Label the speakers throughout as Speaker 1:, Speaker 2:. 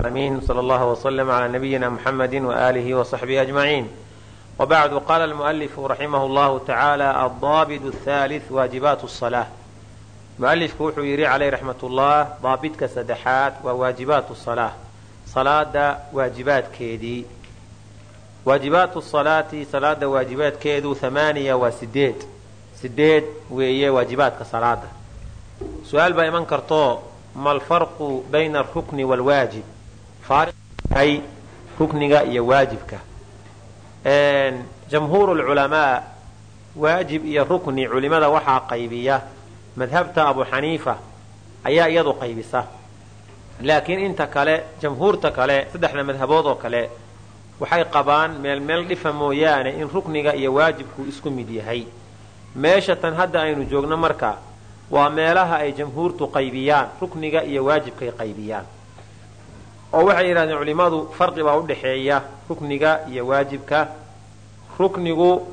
Speaker 1: العالمين صلى الله وسلم على نبينا محمد وآله وصحبه أجمعين وبعد قال المؤلف رحمه الله تعالى الضابط الثالث واجبات الصلاة mualifku wuxuu yidhi calayh raxmatullah daabidka saddexaad waa waajibaatu salaa salaada waajibaadkeedii waajibaatu salaati salaada waajibaadkeedu hamaaniya waa sideed sideed weeye waajibaadka salaada su-aal baa iman karto ma alfarqu bayna alrukni waalwaajib faariqay rukniga iyo waajibka jamhuuru lculamaa waajib iyo rukni culimada waxaa qaybiya madhabta abu xaniifa ayaa iyadu qaybisa laakiin inta kale jamhuurta kale saddexda madhabood oo kale waxay qabaan meel meel dhifa mooyaane in rukniga iyo waajibku isku mid yahay meesha tan hadda aynu joogno marka waa meelaha ay jamhuurtu qaybiyaan rukniga iyo waajibkay qaybiyaan oo waxay yidhahdeen culimmadu farqi baa udhaxeeya rukniga iyo waajibka. Ruknigu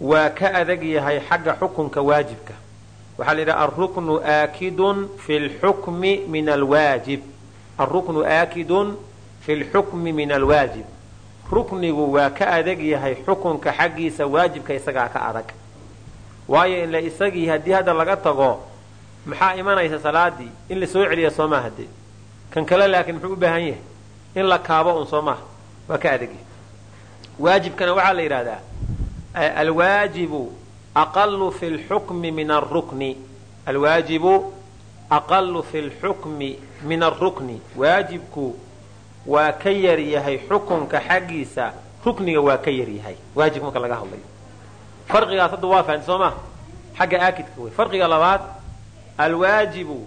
Speaker 1: waa ka adag yahay xagga xukunka waajibka. Waxaa la yidhaha aruknu aakidun fi lxukmi min alwaajib. Aruknu aakidun fi lxukmi min alwaajib. Ruknigu waa ka adag yahay xukunka xaggiisa waajibka isagaa ka adag waayo inla isagii haddii hadda laga tago maxaa imanaysa salaadii? In la soo celiya soo maaha dee kan kale laakiin muxuu u baahan yahay in la kaabo un soo maaha waa ka adag yahay waajibkana waxaa la yidhahdaa alwaajibu aqalu fi lxukmi min arukni alwaajibu aqalu fi lxukmi min arukni waajibku waa ka yar yahay xukunka xaggiisa rukniga waa ka yar yahay. Waajibka marka laga hadlayo. Farqigaas hadda waa fahanti soo ma xagga aakidka wey farqiga labaad alwaajibu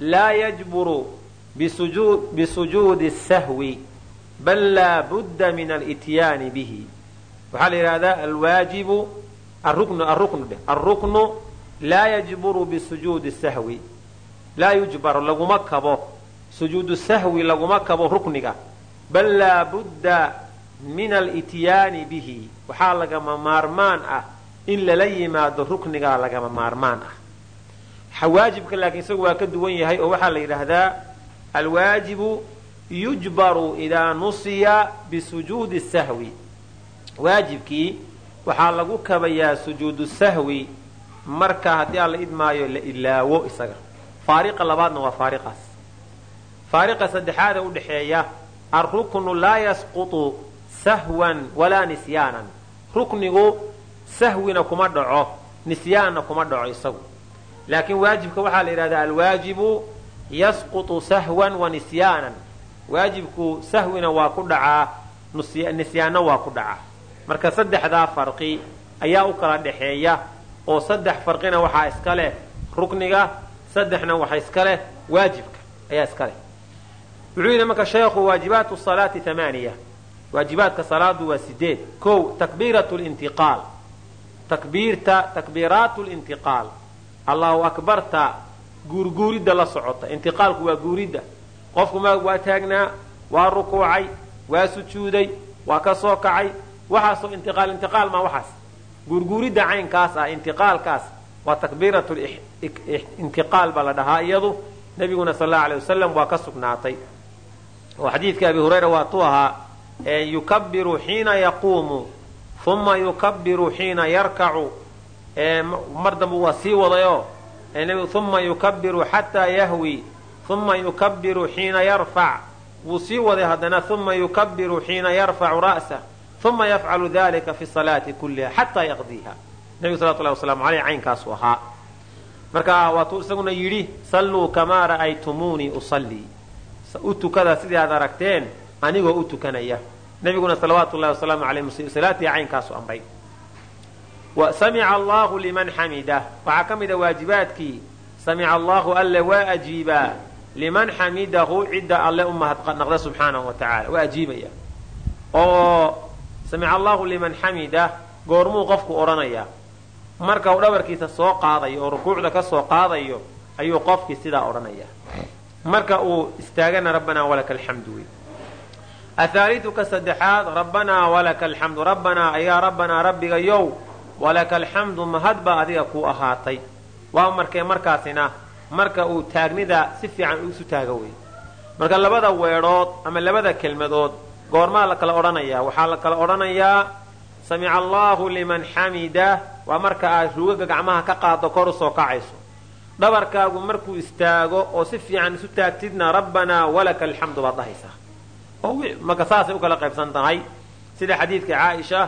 Speaker 1: laa yajburu bisujuudi sahwi bal laa budda min alityaani bihi waxaa la yidhahdaa alwaajibu aruknu aruknu laa yajburu bisujuudi sahwi laa yujbar laguma kabo sujuudu sahwi laguma kabo rukniga bal laa budda min alityaani bihi waxaa lagama maarmaan ah in lala yimaado ruknigaa lagama maarmaan ah waajibka laakiin isagu waa ka duwan yahay oo waxaa la yidhaahdaa alwaajibu yujbaru idaa nusiya bisujuudi sahwi waajibkii waxaa lagu kabayaa sujuudu sahwi marka haddii aan la idmaayo la ilaawo isaga faariqa labaadna waa faariqaas faariqa saddexaada udhaxeeya aruknu laa yasqutu sahwan walaa nisyaanan ruknigu sahwina kuma dhaco nisyaanna kuma dhaco isagu laakiin waajibka waxaa la yidhahdaa alwaajibu yasqutu sahwan wa waajibku sahwina waa ku dhacaa nisyaanna waa ku dhacaa. Marka saddexdaa farqi ayaa u kala dhaxeeya oo saddex farqina waxaa iska leh rukniga saddexna waxa iska leh waajibka ayaa iska leh. Wuxuu yidhi marka sheekhu waajibaatu salaati amaaniya waajibaadka salaadu waa sideed. Kow takbiirat lintiqaal takbiirta takbiiraatu lintiqaal allahu akbarta guurguuridda la socota. Intiqaalku waa guuridda. Qofku ma waa taagnaa waa rukuucay waa sujuuday waa ka soo kacay. Waxaasoo intiqaal intiqaal maa waxaas. Guurguuridda caynkaas ah intiqaalkaas waa takbiiratu intiqaal baa la dhahaa. Iyadu nabiguna sal allau alay wasalam waa ka sugnaatay. Oo xadiidka abi hurayra waa tu ahaa yukabiru xiina yaquumu uma yukabiru xiina yarkacu. Mar dambe waa sii wadayoo uma yukabiru xataa yahwi uma yukabiru xiina yarfac wuu sii waday haddana uma yukabiru xiina yarfacu ra'sah uma yafcalu dalika fi salaati kulliha xataa yaqdiiha. Nebigu salawatu llahi waslamu aleyh caynkaasu ahaa. Marka waatuu isaguna yidhi salluu kamaa ra'aytumuunii usallii. U tukada sidii aad aragteen anigoo u tukanaya. Nebiguna salawaatu llahi wasalaamu aleyh salaatii caynkaasu amray samica allahu liman xamida waxaa ka mida waajibaadkii. Samica allahu alle waa ajiibaa liman xamidahu cidda alle u mahadnaqda subxaanahu wa tacala waa ajiibaya. Oo samica allahu liman xamida goormuu qofku odhanayaa marka uu dhabarkiisa soo qaadayo oo rukuucda ka soo qaadayo ayuu qofkii sidaa odhanaya marka uu istaagana rabbanaa walaka alxamdu wey athaalitu ka saddexaad rabbanaa walaka alxamdu rabbanaa ayaa rabbanaa rabbigayow walaka alxamdu mahad baa adiga kuu ahaatay. Waa markee markaasina marka uu taagnida si fiican isu taago wey marka labada weedhood ama labada kelmadood goormaa la kala odhanayaa. Waxaa la kala odhanayaa samica allaahu liman xamida. Waa marka aad rugaga gacmaha ka qaado kor u soo kacayso. Dhabarkaagu markuu istaago oo si fiican isu taagtidna rabbanaa walaka alxamdu baad dhahaysaa. Marka saasay u kala qaybsan tahay. Sida xadiidka caaisha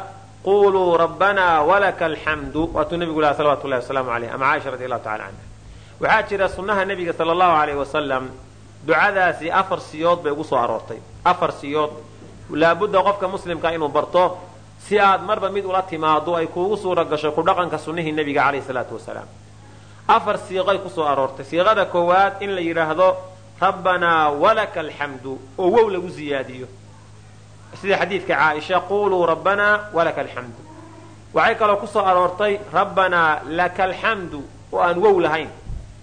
Speaker 1: quluu rabbanaa walaka alxamdu waatuu nebigu laha salawatu wasalaamu aleyh ama caaisha radi allahu tacala canha waxaa jira sunnaha nebiga sala allahu aleyh wasalam ducadaasi afar siyood bay ugu soo aroortay afar siyood laabudda qofka muslimka inuu barto si aad marba mid ula timaado ay kuugu suura gasho ku dhaqanka sunnihii nebiga caleyhi salaatu wasalaam afar siiqay ku soo aroortay siiqada koowaad in la yidhaahdo rabbanaa walaka alxamdu oo wow lagu ziyaadiyo sida xadiidka caaisha quluu rabbanaa walaka alxamdu waxay kaloo ku soo aroortay rabbanaa laka alxamdu oo aan wow lahayn.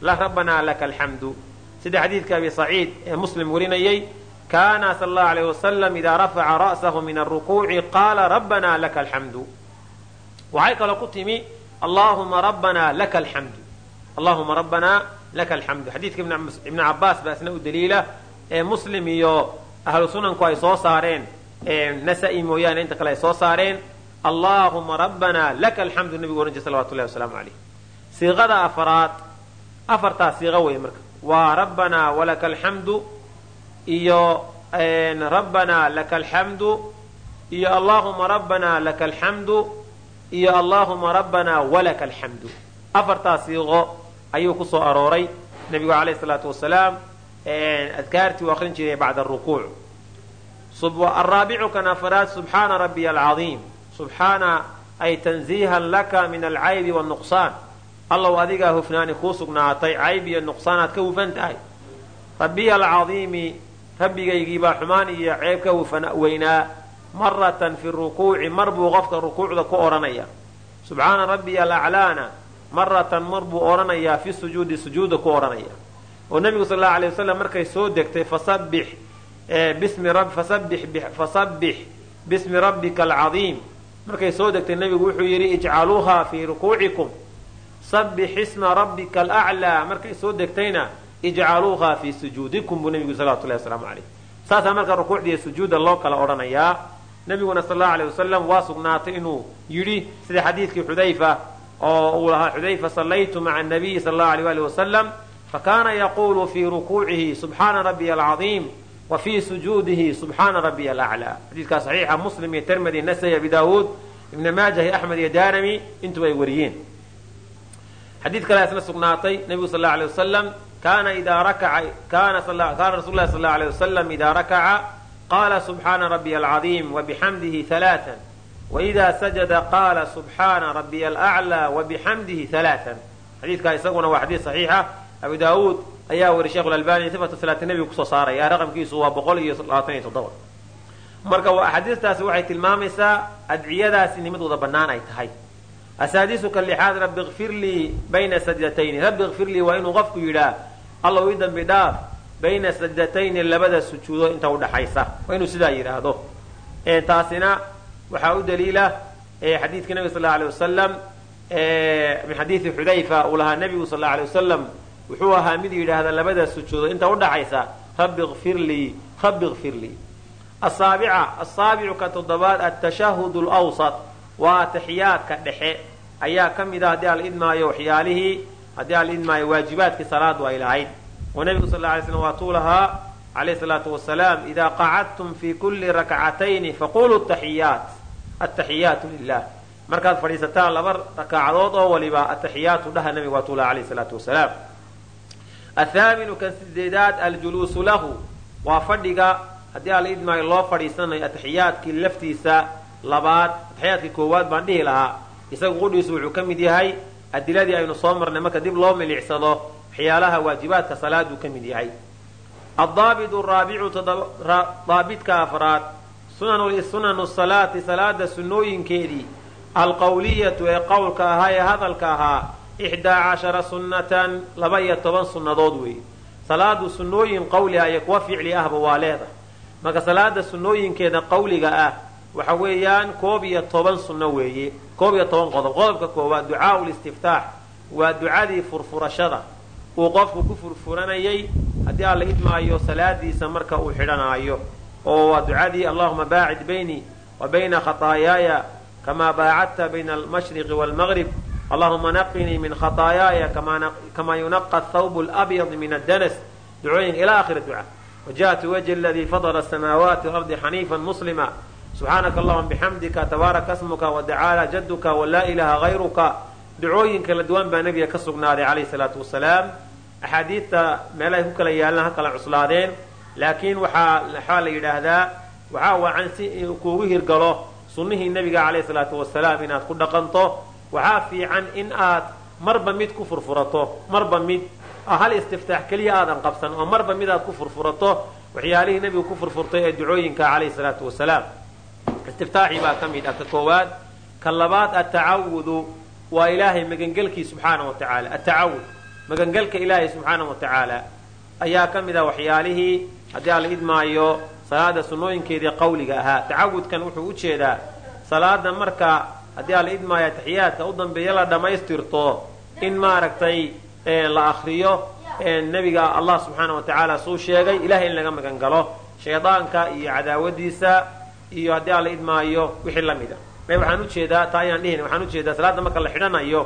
Speaker 1: Rabbanaa laka alxamdu sida xadiidka abi saciid ee muslim warinayay kaana sal allahu alayh wasalam idaa rafaca ra'sahu min arukuuci qaala rabbanaa laka alxamdu waxay kaloo ku timi allahuma rabbanaa laka alxamdu allahuma rabbanaa laka alxamdu xadiidka ibnu cabaas baa isna u daliila ee muslim iyo ahlu ay soo saareen nasaa-i mooyaane inta kale ay soo saareen. Allahuma rabbanaa laka alxamdu nebigu ohan jir salawatu llahi wasalaamu alayh siiqada afaraad afartaas siiqo wey marka. Waa rabbanaa walaka alxamdu iyo rabbanaa laka alxamdu iyo allaahuma rabbanaa laka alxamdu iyo allaahuma rabbanaa walaka alxamdu afartaas siiqo ayuu ku soo arooray. Nebigu alayh salaatu wasalaam adkaartii uu akrin jiray bacda arukuuc araabicu kan afaraad subxaana rabbiya alcaiim subxaana ay tanziihan laka min alcaybi wاnuqsaan allow adigaa hufnaani kuu sugnaatay cayb iyo nuqsaanaad ka hufan tahay rabbiya alcadiimi rabbigaygiibaa xumaan iyo ceeb ka weynaa. Maratan fi rukuuci mar buu qofka rukuucda ku odhanaya subxaana rabbiya alaclaana maratan mar buu odhanayaa fi sujuudi sujuudda ku odhanaya oo nebigu sal fasabbix bismi rabbika alcadiim markay soo degtay nebigu wuxuu yidhi ijcaluuha fii rukuucikum. Sabbix isma rabbika alaclaa markay soo degtayna ijcaluuha fii sujuudikum buu nebigu salawatu wasalaamu caleyh saasaa marka rukuucdiiyo sujuudda loo kala odhanayaa nebiguna sal allau alay wasalam waa sugnaatay inuu yidhi sida xadiidkii xudayfa oo uu lahaa xudayfa sallaytu maca anabiyi sal allahu aleyh ali wasalam fakaana yaquulu fii rukuucihi subxaana rabbiya alcadiim wa fii sujuudihi subxaana rabbiya alaclaa xadiidkaa saxiixa muslim iyo termedi nasai abi daawuud ibna maajah iyo axmed iyo daarami intuba ay wariyeen. Xadiid kale isna sugnaatay nebigu sal allau alay wasalam kaana idaa rakaca kaana rasul lahi sal alay wasalam idaa rakaca qaala subxaana rabbiya alcadiim wabixamdihi halaaan waidaa sajada qaala subxaana rabbiya alaclaa wabixamdihi halaaan xadiidkaa isaguna waa xadiid saxiixa abu daawuud ayaa wari sheekhu albani sifatu salaati nebiga ku soo saaraya raqamkiisu waa boqol iyo labaatan iyo toddoba. Marka axaadiistaasi waxay tilmaamaysaa adciyadaasi nimadooda bannaan ay tahay. Asaadisuka lixaad rabbi kfir lii bayna sajdatayni rabbi kfir lii waa inuu qofku yidhaa allow ii dambi dhaaf bayna sajdatayni labada sujuudood inta udhaxaysa waa inuu sidaa yidhaahdo. Taasina waxaa u daliila xadiidka nebiga sal alay wasalam xadiidi xudayfa uu lahaa nebigu sal alay wasalam wuxuu ahaa mid yidhaahda labada sujuudood inta udhaxaysa rabbi kfir lii rabbi kfir lii asaabica asaabicu toddobaad atashahud lwsat waa ataxiyaadka dhexe. Ayaa ka mid a haddii ala idmaayo waxyaalihii haddii ala idmaayo waajibaadkii salaadu ay lahayd oo nebigu sal ly slm waatuu lahaa alayh salaatu wasalaam idaa qacadtum fi kulli rakcatayni faquluu taxiyaat ataxiyaatu lilah markaad fadhiisataan laba rakaacadood oo waliba ataxiyaatu dhaha nebiga waatuu laha alayh salaatu wasalaam athaaminu kan sideedaad aljuluusu lahu waa fadhiga haddii ala idmaayo loo fadhiisanayo ataxiyaadkii laftiisa labaad. Ataxiyaadkii koowaad baan dhihi lahaa. Isagu qudhiisu wuxuu ka mid yahay adiladii aynu soo marnay marka dib loo milicsado waxyaalaha waajibaadka salaaduu ka mid yahay. Addaabit raabicu daabidka afraad. Sunanu salaati salaada sunnooyinkeedii. Alqawliyatu ee qowlka ahaa ee hadalka ahaa ixdaa cashara sunnatan laba iyo toban sunnadood weeye salaadu sunnooyin qawli ah iyo kuwa ficli ahba waa leedahay marka salaada sunnooyinkeeda qawliga ah waxa weeyaan koob iyo toban sunno weeye koob iyo toban qodob qodobka koowaad ducaau listiftaax waa ducadii furfurashada uu qofku ku furfuranayay haddii alla idmaayo salaadiisa marka uu xidhanaayo oo waa ducadii allahuma baacid baynii wa bayna khataayaaya kamaa baacadta bayna almashriqi waalmaqrib allahuma naqinii min khataayaaya kamaa yunaqa athawb alabyad min addanas. Ducooyinka ilaa akhiri duca. Waja'tu wajhi aladii fadla asamaawaati walardi xaniifan muslima. Subxaanaka allahuma bixamdika tabaaraka asmuka watacaala jaduka walaa ilaha hayruka ducooyin kala duwan baa nebiga ka sugnaaday calayhi salaatu wasalaam axaadiidta meelahay ku kala yaallaan ha kala cuslaadeen. Laakiin waxaa waxaa la yidhaahdaa waxaa wacan si kuugu hirgalo sunnihii nebiga calayhi salaatu wasalaam waxaa fiican in aad marba mid ku furfurato marba mid hal istiftaax keliya aadan qabsan oo marba mid aad ku furfurato waxyaalihii nebigu ku furfurtay ee ducooyinka calayhi salaatu wasalaam. Istiftaaxii baa ka mid ah. Ka koowaad ka labaad atacawudu waa ilaahay magangelkii subxaana wa tacaala atacawud magangelka ilaahay subxaana wa tacaala ayaa ka mid ah waxyaalihii haddii aan la idmaayo salaada sunnooyinkeedii qawliga ahaa. Tacawudkan wuxuu u jeedaa salaada marka haddii idmaayo taxiyaadka u dambeeya la dhammaystirto in maaragtay la akriyo nebiga allah subxaana wa tacaala suu sheegay ilahay in laga magan galo. Shaydaanka iyo cadaawadiisa iyo haddii aan la idmaayo wixii la mid a waxaan u jeedaa taa ayaan dhihin waxaan u jeedaa salaada marka la xidhanayo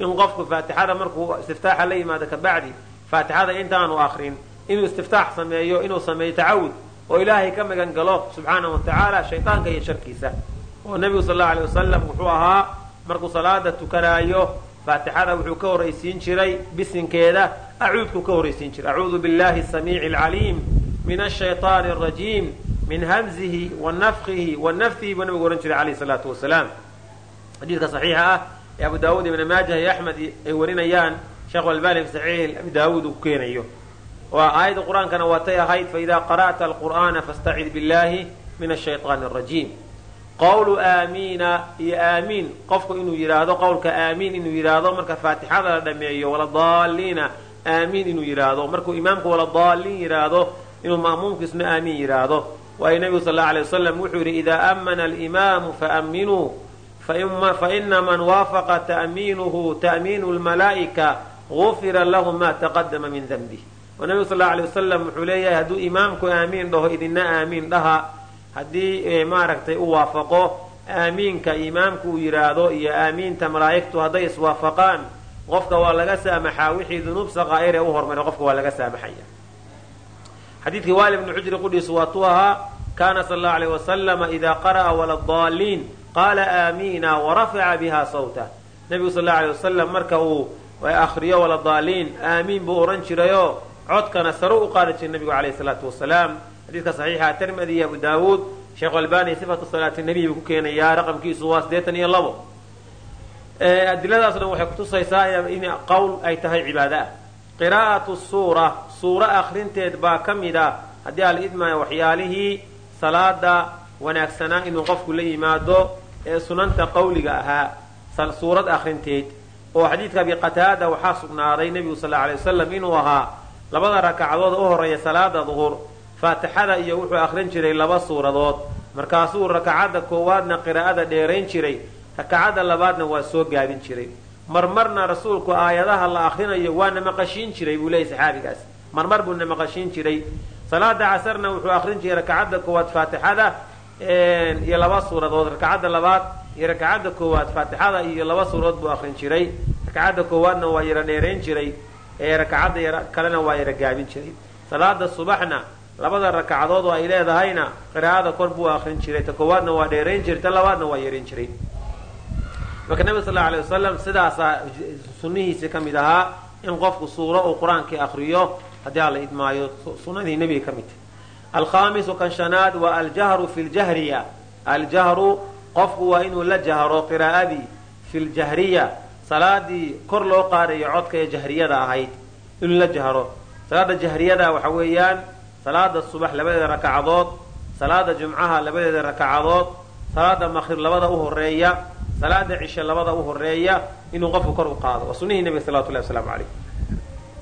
Speaker 1: in qofku faatixada markuu istiftaaxa la yimaado kabacdi faatixada intaanu akrin inuu istiftaax sameeyo inuu sameeyo tacawud oo ilaahay ka magan galo subxaana wa tacaala shaydaanka iyo sharkiisa oo nebigu sal allau alay wasalam wuxuu ahaa markuu salaada tukanaayo faatixada wuxuu ka horraysiin jiray bisinkeeda acuudkuu ka horraysiin jiray. Acuudu billahi samiici alcaliim min ashayطaani arajiim min hamzihi wa nafkihi buu nabigu ohan jiray alayh salaatu wasalaam. Xadiidka saxiixa ah ee abu daawuud ibn maajah iyo axmed ay warinayaan sheekhu albani fi saxiix abi daawuud uu keenayo. Waa aayadda qur'aankana waatay ahayd faidaa qara'ta alqur'aana fastacid billahi min ashayطaani arajiim qowlu aamiina iyo aamiin. Qofku inuu yidhaahdo qowlka aamiin inuu yidhaahdo marka faatixada la dhameeyo waladaalliina aamiin inuu yidhaahdo markuu imaamku waladaalliin yidhaahdo inuu ma'muumkiisna aamiin yidhaahdo waayo nebigu sal allau alay wasalam wuxuu yidhi idaa aamana alimaamu faaminuu faina man waafaqa ta'miinuhu ta'miinu lmalaa'ika gufira lahu ma taqadama min denbih oo nebigu sal allau alay wasalam wuxuu leeyahay hadduu imaamku aamiin dhaho idina aamiin dhaha haddii maaragtay u waafaqo aamiinka imaamku uu yidhaahdo iyo aamiinta malaa'igtu hadday iswaafaqaan qofka waa laga saamaxaa wixii dunuub saqaa'ir ee u hormaray qofka waa laga saamaxaya. Xadiidkii waali bnu xujri qudhiisu waatuu ahaa kaana sal allau alayh wasalama idaa qara'a waladaalliin qaala aamiina warafaca biha sawta. Nebigu sal allau alay wasalam marka uu akriyo waladaalliin aamiin buu odhan jirayoo codkana sare u qaadi jiray nebigu calayhi salaatu wasalaam xadiidka saxiixa tirmidi iyo abu daawuud sheekhu albani sifatu salaati nebiy buu ku keenayaa raqamkiisu waa siddeetan iyo labo. Adiladaas dhan waxay kutusaysaa in qowl ay tahay cibaado ah. Qiraa'atu suura suuro akrinteed baa ka mid ah. Haddii ala idmaayo waxyaalihii salaada wanaagsanaa inuu qofku la yimaado ee sunanta qawliga ahaa suurad akrinteed oo xadiidka abi qataada waxaa sugnaaday nebigu sal alay wasalam inuu ahaa labada rakacadood u horreeya salaada duhur faatixada iyo wuxuu akrin jiray laba suuradood. Markaasuu rakacadda koowaadna qiraa'ada dheerayn jiray. Rakacadda labaadna waa soo gaabin jiray. Marmarna rasuulku aayadaha la akrinayo waana maqashiin jiray buu leeyay saxaabigaas. Marmar buuna maqashiin jiray. Salaada casarna wuxuu akrin jiray rakacadda koowaad faatixada iyo laba suuradood. Rakacadda labaad iyo rakacadda koowaad faatixada iyo laba suuradood buu akrin jiray. Rakacadda koowaadna waa yara dheerayn jiray. Ee rakacadda kalena waa yara gaabin jiray. Salaada subaxna labada rakacadood oo ay leedahayna qiraa'ada kor buu akrin jiray. Ta koowaadna waa dheerayn jiray labaadna waa yaran jiray. Marka nebiga sal alay wasalam sidaasaa sunnihiisi ka mid ahaa in qofku suuro uu qur'aankii akriyo haddii ala idmaayo sunadii nebiga ka mid. Alkhaamisu kan shanaad waa aljahru fi ljahriya aljahru qofku waa inuu la jahro qiraa'adii fi ljahriya salaadii kor loo qaadayo codka ee jahriyada ahayd inuu la jahro. Salaada jahriyada waxa weeyaan salaada subax labadeeda rakacadood salaada jumcaha labadeeda rakacadood salaada maqrib labada u horreeya salaada cishe labada u horreeya inuu qofku kor u qaado. Waa sunihii nebiga salawatu llahi waslamu calayh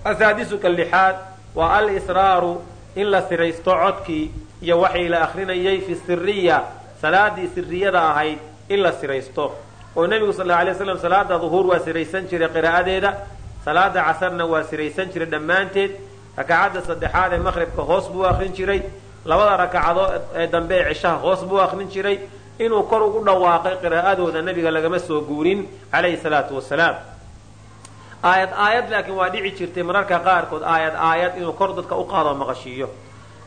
Speaker 1: asaadisu ka lixaad waa alisraaru in la siraysto codkii iyo waxii la akrinayay fi siriya salaadii siriyada ahayd in la siraysto. Oo nebigu sal alay waslam salaada duhuur waa siraysan jiray qiraa'adeeda salaada casarna waa siraysan jiray dhammaanteed rakacadda saddexaad ee maqhribka hoos buu akrin jiray. Labada rakacadood ee dambe ee cishaha hoos buu akrin jiray. Inuu kor ugu dhawaaqay qiraa'adooda nebiga lagama soo guurin calayhi salaatu wasalaam aayad aayad laakiin waa dhici jirtay mararka qaarkood aayad aayad inuu kor dadka u qaado maqashiiyo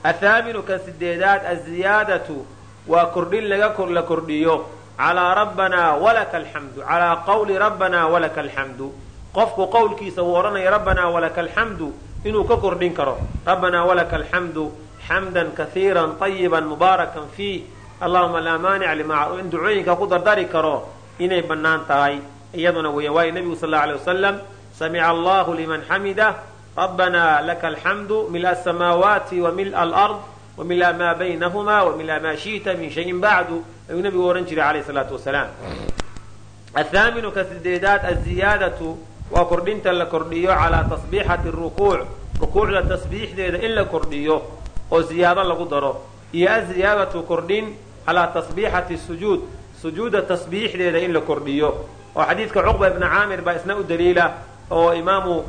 Speaker 1: athaaminu ka sideedaad aziyaadatu waa kordhin laga la kordhiyo. Calaa rabbanaa walaka alxamdu calaa qawli rabbanaa walaka alxamdu. Qofku qowlkiisa uu odhanaya rabbanaa walaka alxamdu inuu ka kordhin karo. Rabbanaa walaka alxamdu xamdan kaiiran ayiban mubaarakan fiih allahuma laa maanic limaa in ducooyinka ku dardari karo inay bannaan tahay. Iyaduna weya waayo nebigu sal alla alay wasalam samica allahu liman xamida rabbana laka alxamdu mila asamaawaati wa mila alard wa mila maa baynahuma wa mila maa shi'ta min shayin bacdu ayuu nebigu ohan jiray alayh salaatu wasalaam. Athaaminu ka aziyaadatu waa kordhinta la kordhiyo calaa tasbiixati rukuuc rukuucda tasbiixdeeda in la kordhiyo oo ziyaado lagu daro. Iyo aziyaadatu kordhin calaa tasbiixati sujuud. Sujuuda tasbiixdeeda in la kordhiyo. Oo xadiidka cuqba ibni caamir baa isna u daliila oo imaamu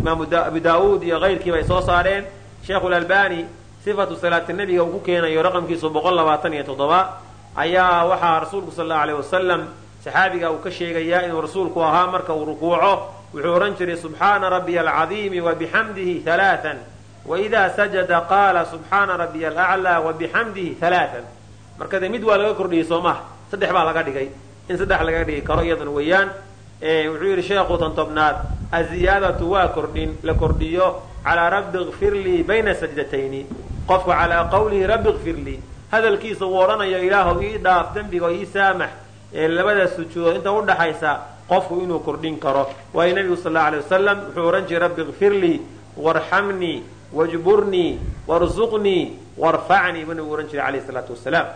Speaker 1: imaamu abu daauud iyo kayrkiiba ay soo saareen. Sheekhu lalbani sifatu salaati nebiga uu ku keenayo raqamkiisu boqol labaatan iyo toddoba ayaa waxaa rasuulku sal allau aleyh wasalam saxaabiga uu ka sheegayaa inuu rasuulku ahaa marka uu rukuuco wuxuu odhan jiray subxaana rabbiya alcadiimi wabixamdihi halaaan waidaa sajada qaala subxaana rabbiya alaclaa wabixamdihi halaaan marka dee mid waa laga kordhiyey soo maha saddex baa laga dhigay. In saddex laga dhigi karo iyaduna weeyaan. Wuxuu yidhi sheekhu tantobnaad aziyaadatu waa kordhin la kordhiyo. Calaa rabbi kfir lii bayna sajdatayni qofku calaa qawlihi rabbi kfir lii. Hadalkiisa uu odhanayo ilaahu ii dhaaf dembiga ii saamax. Ee labada sujuudood inta udhaxaysa qofku inuu kordhin karo. Waayo nebigu sal allau alay wasalam wuxuu odhan jiray rabbi kfir lii warxamnii wajburnii warzuqnii warfacnii buu nabigu ohan jiray alayh salaatu wasalaam.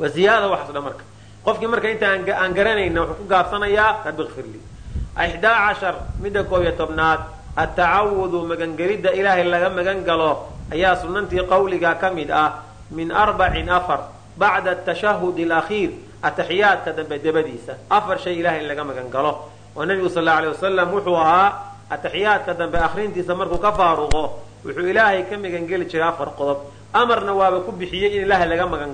Speaker 1: Waa ziyaada waxaas dhan marka. Qofkii marka inta aan garanayna wuxuu ku gaabsanayaa rabbi kfir lii. Axdaa cashar midda koob iyo tobnaad atacawudu magangelidda ilaahay laga magan galo ayaa sunnantii qawliga ka mid ah min arbacin afar bacda atashahudi alakhiir ataxiyaadka dambe dabadiisa. Afar shay ilahay in laga magan oo nebigu sal allau alay wasalam wuxuu ahaa ataxiyaadka dambe akhrintiisa markuu ka faaruqo wuxuu ilaahay ka magangeli jiray afar qodob. Amarna waaba ku bixiyey in ilaahay laga magan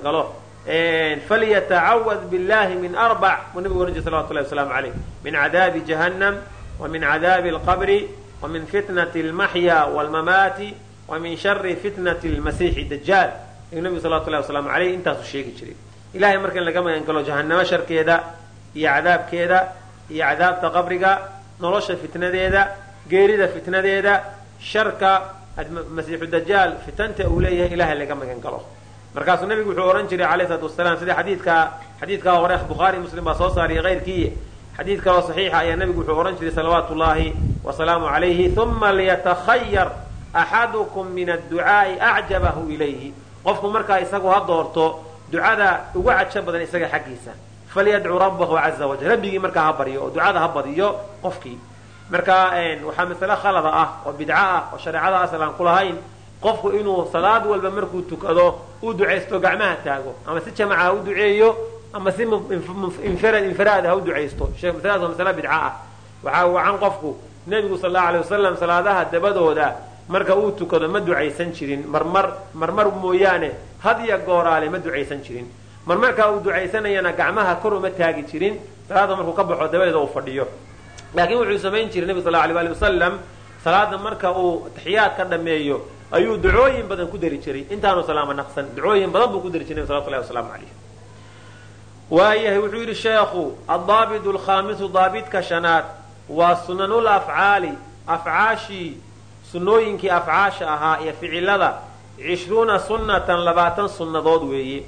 Speaker 1: falyatacawad billahi min arbac buu nabigu ohan jir salawatu wasalaamu calayh min cadaabi jahannam wa min cadaabi alqabri wa min fitnati almaxya walmamaati wa min shari fitnati lmasiixi dajaal ayuu nabigu salawatu wasalaamu caleyh intaasuu sheegi jiray ilahay marka in laga magan galo jahannamo sharkeeda iyo cadaabkeeda iyo cadaabta qabriga nolosha fitnadeeda geerida fitnadeeda sharka masiixu dajaal fitanta uu leeyahay ilahay laga magan galo markaasuu nabigu wuxuu odhan jiray alayh salaatu wasalaam sida xadiidka xadiidkaa hore bukhaari muslim baa soo saariya kayrkii xadiid kaloo saxiixa ayaa nabigu wuxuu odhan jiray salawaatu llahi wasalaamu calayhi uma liyatakhayar axadukum min adducaa'i acjabahu ilayhi. Qofku markaa isagu ha doorto ducada uga cajo badan isaga xaggiisa. Falyadcu rabbahu caza wajal. Rabbigii markaa ha baryo oo ducada ha badiyo qofkii. Marka waxaa masale khalada ah oo bidco ah oo shareecada asal aan ku qofku inuu salaad walba markuu tukado uu ducaysto gacmaha taago. Ama si jamaca ha u duceeyo ama si infiraad ha u ducaysto. Masaladaas waa masale bidco ah. Waxaa wacan qofku nebigu sal allau alay wasalam salaadaha dabadooda marka uu tukado ma ducaysan jirin. Marmar marmar mooyaane hadiya gooraale ma ducaysan jirin. Marmarkaa uu ducaysanayana gacmaha kor uma taagi jirin. Salaada markuu ka baxo dabadeeda uu fadhiyo. Laakiin wuxuu samayn jiray nebigu sal alay ali wasalam salaada marka uu taxiyaad ka dhameeyo ayuu ducooyin badan ku dari jiray. Intaanu salaama naqsan ducooyin badan buu ku dari jiray salawatu llahi wasalaamu calayh waayahay wuxuu yidhi sheekhu addaabidu alkhaamisu daabidka shanaad waa sunanul afcaali. Afcaashii sunnooyinkii afcaasha ahaa iyo ficilada cishruuna sunnatan labaatan sunnadood weeye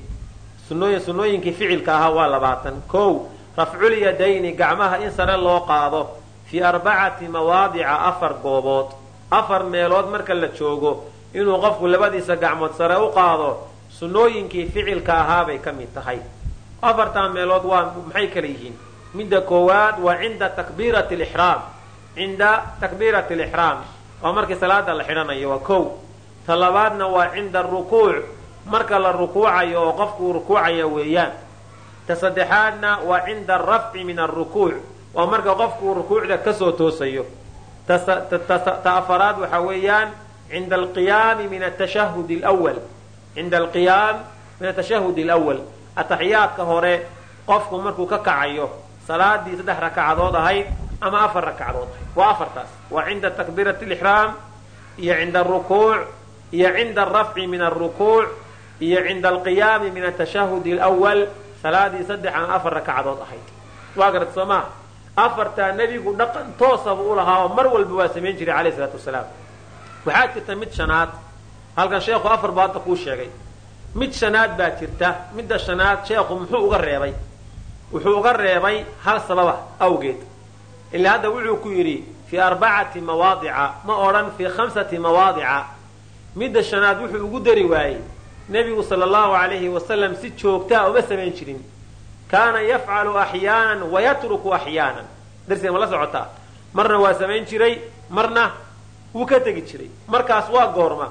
Speaker 1: sunnooyinkii ficilka ahaa waa labaatan kow rafculyadayni gacmaha in sare loo qaado fii arbacati mawaadica afar goobood afar meelood marka la joogo inuu qofku labadiisa gacmood sare u qaado sunnooyinkii ficilka ahaabay ka mid tahay afartaa meelood waa maxay kala yihiin midda koowaad waa cinda takbiirati lixraam cinda takbiirati alixraam waa markii salaada la xidhanayo waa kow ta labaadna waa cinda arukuuc marka la rukuucayo oo qofku uu rukuucaya weeyaan. Ta saddexaadna waa cinda arafci min alrukuuc waa marka qofku uu rukuucda ka soo toosayo. Ta afaraad waxaa weeyaan cinda alqiyaami min atashahud lwal cinda alqiyaam min atashahud alawal ataxiyaadka hore qofku markuu ka kacayo salaadii saddex rakacadood ahayd ama afar rakacadood. Ahayd waa afartaas. Waa cinda takbiirati lixraam iyo cinda arukuuc iyo cinda alrafci min alrukuuc iyo cinda alqiyaami min atashahud alwal salaadii saddex ama afar rakacadood ahayd waa garad soo maa afartaa nebigu dhaqan toosa u lahaa oo mar walba waa samayn jiray alayh isalaatu wasalaam waxaa jirta mid shanaad halkan sheekhu afar buu hadda kuu sheegay mid shanaad baa jirta midda shanaad sheekhu muxuu uga reebay wuxuu uga reebay hal sababa awgeed ilaa hadda wuxuu ku yidhi fii arbacati mawaadica ma odhan fii khamsati mawaadica midda shanaad wuxuu ugu dari waayey. Nebigu sala allahu alayhi wasalam si joogtaa uma samayn jirin. Kaana yafcalu axyaanan wayatruku axyaanan darsiga ma la socotaa marna waa samayn jiray marna wuu ka tegi jiray. Markaas waa goorma.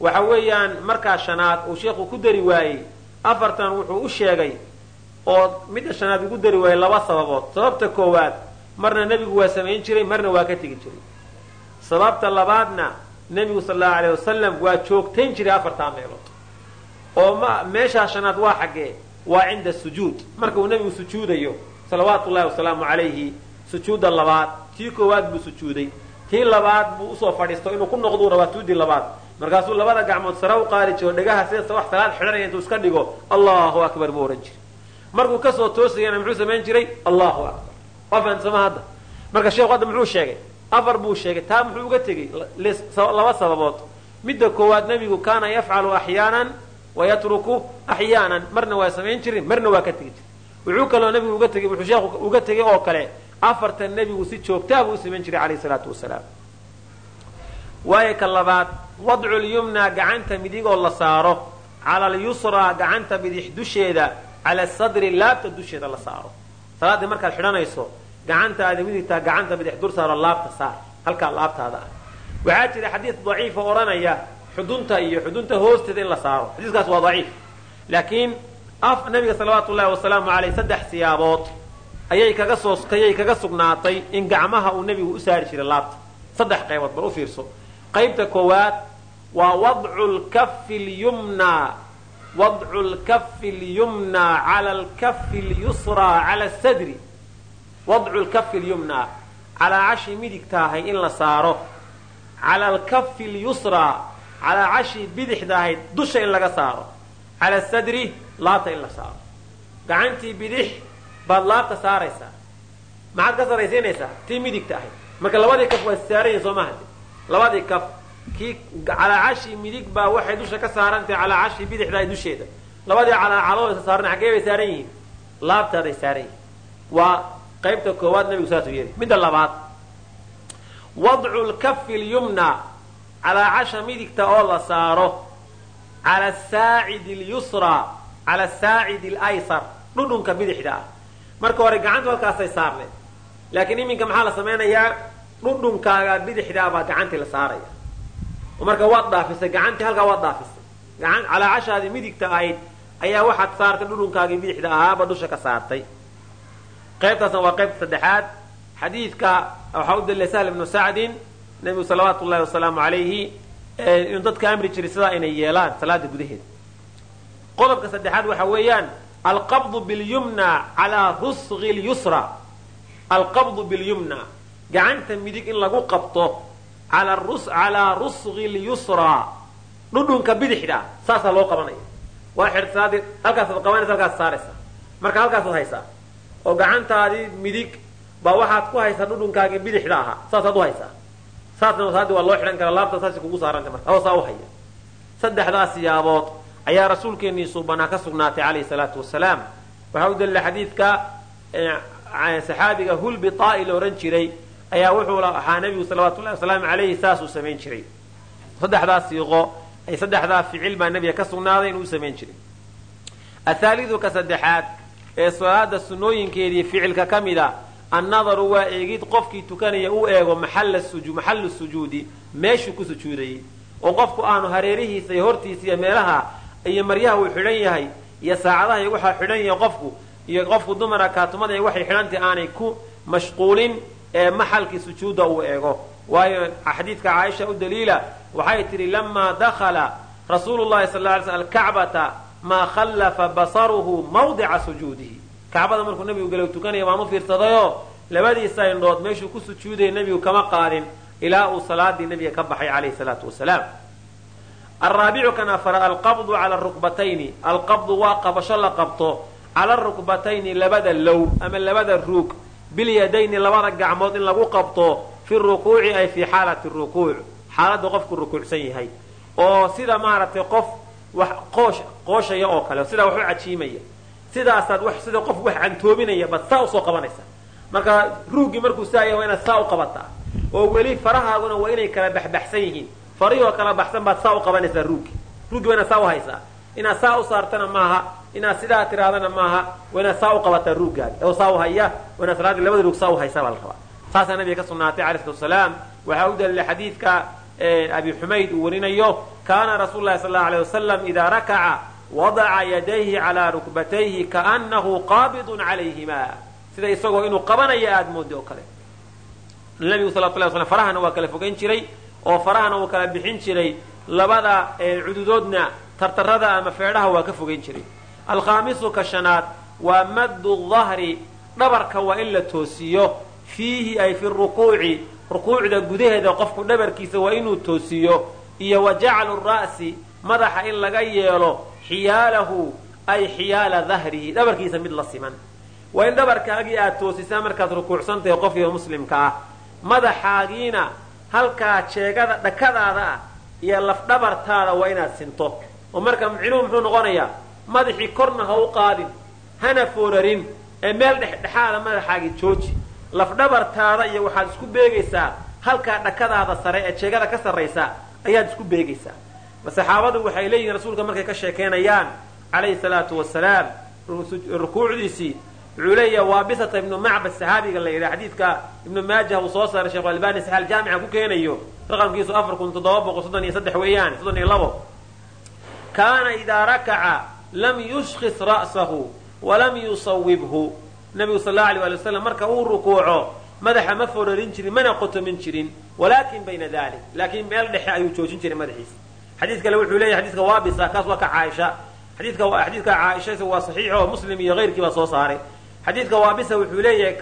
Speaker 1: Waxa weeyaan markaa shanaad uu sheekhu ku dari waayey afartan wuxuu u sheegay oo midda shanaad ugu dari waayey laba sababood. Sababta koowaad marna nebigu waa samayn jiray marna waa ka tegi jiray. Sababta labaadna nebigu sal allahu aleyh wasalam waa joogtayn jiray afartaa meelood. Oo meeshaa shanaad waa xaggee waa cinda sujuud. Marka uu nebigu sujuudayo salawaatu ullahi wasalaamu calayhi sujuudda labaad tii koowaad buu sujuuday. Tii labaad buu u soo fadhiisto inuu ku noqduu rabaa sujuuddii labaad. Markaasuu labada gacmood sare u qaadi jiro dhegaha sida wax salaad xidhanaya intuu iska dhigo allahu akbar buu ohan jiray. Markuu ka soo toosayana muxuu samayn jiray allahu akbar. Waa fahamsama hadda. Marka sheekhu hadda muxuu sheegay afar buu sheegay taa muxuu uga tegey laba sababood. Midda koowaad nebigu kaana yafcalu axyaanan wayatruku axyaanan. Marna waa samayn jirin marna waa ka tegi jiri wuxuu kaloo nebigu uga tegey wuxuu sheekhu uga tegey oo kale afartan nebigu si joogtaa buu u samayn jiray calayhi salaatu wasalaam. Waayo ka labaad wadcu lyumna gacanta midigoo la saaro. Cala alyusraa gacanta bidix dusheeda. Cala sadri laabta dusheeda la saaro. Salaaddii markaad xidhanayso gacantaada midigtaa gacanta bidix dur saaro laabta saar. Halkaa laabtaada ah. Waxaa jira xadiid daciifa odhanaya xudunta iyo xudunta hoosteeda in la saaro. Xadiiskaas waa daciif. Laakiin af nabiga salawaatu ullahi wasalaamu aleyh saddex siyaabood ayay kaga soo ayay kaga sugnaatay in gacmaha uu nebigu u saari jiray laabta. Saddex qaybood bal u fiirso. Qaybta koowaad waa wadcu lkafi lyumna wadcu lkafi lyumna cala lkafi lyusraa cala sadri wadcu lkafi lyumna calaa cashi midigtaahay in la saaro. Cala alkafi lyusraa calaa cashi bidixdaahay dusha in laga saaro. Cala sadri laabta in la saaro. Gacantii bidix baad laabta saaraysaa. Maxaad ka saraysiinaysaa tii midigta ahayd marka labadii kaf waa saarayihin soo maha labadii kaf kii calaa cashi midig baa waxay dusha ka saarantahay calaa cashi bidixdahay dusheeda. Labadii calaacalood saaran xaggee bay saaran yihiin? Laabtaaday saaran yihiin. Waa qaybta koowaad nabigu saasuu yeeli midda labaad wadcu lkafi lyumna calaa casha midigta oo la saaro cala saacidi lyusraa cala saacidi alaysar dhudhunka bidixda ah. Marka hore gacantu halkaasay saarneed laakiin iminka maxaa la samaynayaa dhudhunkaaga bidixdaa baa gacantii la saaraya. Marka waad dhaafisay gacantii halkaa waad dhaafisay. Gacan calaa cashaadii midigta ahayd ayaa waxaad saartay dhudhunkaagii bidixda ahaaba dusha ka saartay qaybtaasna waa qaybta saddexaad. Xadiidka waxaa u dalilay sahl ibnu sacdin nebigu salawaatu ullahi wasalaamu calayhi inuu dadka amri jiray sidaa inay yeelaan salaada gudaheeda qodobka saddexaad waxa weeyaan alqabdu bilyumna calaa rusqi lyusra alqabdu bilyumna gacanta midig in lagu qabto calaa rusqi lyusraa dhudhunka bidixda saasaa loo qabanaya. Waa xidhsaadi halkaasaad qabanaysa halkaas saaraysa. Marka halkaasaad haysaa oo gacantaadii midig baa waxaad ku haysaa dhudhunkaagii bidixda ahaa saasaad u haysaa. Saasna saadi waa loo xidhan karaa laabta saasi kugu saaranta marka hoosaa u haya. Saddexdaas siyaabood ayaa rasuulkeennii suubanaa ka sugnaatay calayhi salaatu wasalaam. Waxaa u dalila xadiidka saxaabiga hulbi taa'i la odhan jiray ayaa wuxuu ahaa nebigu salawatu llahi wasalaamu calayhi saasuu samayn jiray. Saddexdaas siiqo ay saddexdaa ficil baa nebiga ka sugnaaday inuu u samayn jiray. Athaalidu ka saddexaad ee salaada sunnooyinkeedii ficilka ka mid a annadaru waa eegid qofkii tukanaya u eego maxallu sujuudi meeshuu ku sujuudayay. Oo qofku aanu hareerihiisa iyo hortiisa iyo meelaha iyo maryaha uu xidhan yahay iyo saacadaha iyo waxaa xidhan yahay qofku iyo qofku dumara kaatumada iyo waxay xidhantay aanay ku mashquulin ee maxalkii sujuudda uu eego. Waayo xadiidka caaisha u daliila waxay tidhi lamaa dakhala rasuulu llahi sal ly sl alkacbata maa khallafa basaruhu mawdica sujuudihi. Kacbada markuu nebigu galow tukanaya waan u fiirsadayoo? Labadiisa indhood meeshuu ku sujuudaya nebigu kama qaadin ilaa uu salaadii nebiga ka baxay calayhi salaatu wasalaam. Araabicu kan afara alqabdu cala rukbatayni. Alqabdu waa qabasho la qabto cala rukbatayni labada low ama labada ruug. Bilyadayni labada gacmood in lagu qabto fi rukuuci ay fii xaalati rukuuc. Xaaladda qofku rukuucsan yahay. Oo sida maaragtay qof qooshaya oo kale sidaa wax u cajiimaya sidaasaad sida qof wax cantoominaya baad saa u soo qabanaysa. Marka ruuggii markuu saaya waa inaad saa u qabataa oo weli farahaaguna waa inay kala baxbaxsan yihiin. Farihoo kala baxsan baad saa u qabanaysaa ruuggi ruuggi waa inaad saa u haysaa. Inaad saa u saartana maaha inaad sidaa tirahdana maaha waa inaad saa u qabataa ruuggaaga oo saa u haya waa inaad salaadii labada ruug saa u haysaa baa la rabaa. Saasaa nabiga ka sugnaatay alayh salatu wasalaam. Waxaa u daliilay xadiidka abi xumayd uu warinayo kaana rasuulu lahi sal allau alay wasalam idaa rakaca wadaca yadayhi calaa rukbatayhi kaanahu qaabidun calayhima sida isagoo inuu qabanayo aada mooda oo kale nabigu salawatu llahi waslam farahana waa kala fogayn jiray oo farahana uu kala bixin jiray labada cududoodna tartarada ama feedhaha waa ka fogayn jiray alkhaamisu ka shanaad waa maddu dahri dhabarka waa in la toosiyo fiihi ay fi rukuuci rukuucda gudaheeda qofku dhabarkiisa waa inuu toosiyo iyo wa jaclu ra'si madaxa in laga yeelo xiyaalahu ay xiyaala dahrihi dhabarkiisa mid la siman. Waa in dhabarkaagii aad toosisaa markaad rukuucsantahay qofkiiba muslimka ah madaxaagiina halkaa jeegada dhakadaada ah iyo lafdhabartaada waa inaad sinto. Oo marka micnuhu muxuu noqonayaa madaxii korna ha u qaadin hana foorarin ee meel dhexdhexaada madaxaagii jooji. Lafdhabartaada iyo waxaad isku beegaysaa halkaa dhakadaada sare ee jeegada ka sarraysa ayaad isku beegaysaa saxaabadu waxay leeyihiin rasuulka markay ka sheekaynayaan calayhi salaatu wasalaam rukuucdiisii wuxuu leeyaha waabisata ibnu macbad saxaabiga la yidhaha xadiidka ibnu maajah uu soo saaray sheekhu albani saxaal jaamica ku keenayo raqamkiisu afar kun toddoba boqol soddon iyo saddex weeyaan soddon iyo labo. Kaana idaa rakaca lam yushkis ra'sahu walam yusawibhu nabigu sal allau alay wali wasalam marka uu rukuuco madaxa ma fororin jirin mana qotomin jirin. Walaakin bayna dalik laakiin meel dhexe ayuu joojin jiray madaxiisa. Xadiid kale wuxuu leeyahy xadidka waabisa kaas waa ka caaisha. Xadiidka caaisha waa saxiix oo muslim iyo keyrkii baa soo saaray. Xadiidka waabisa wuxuu leeyahay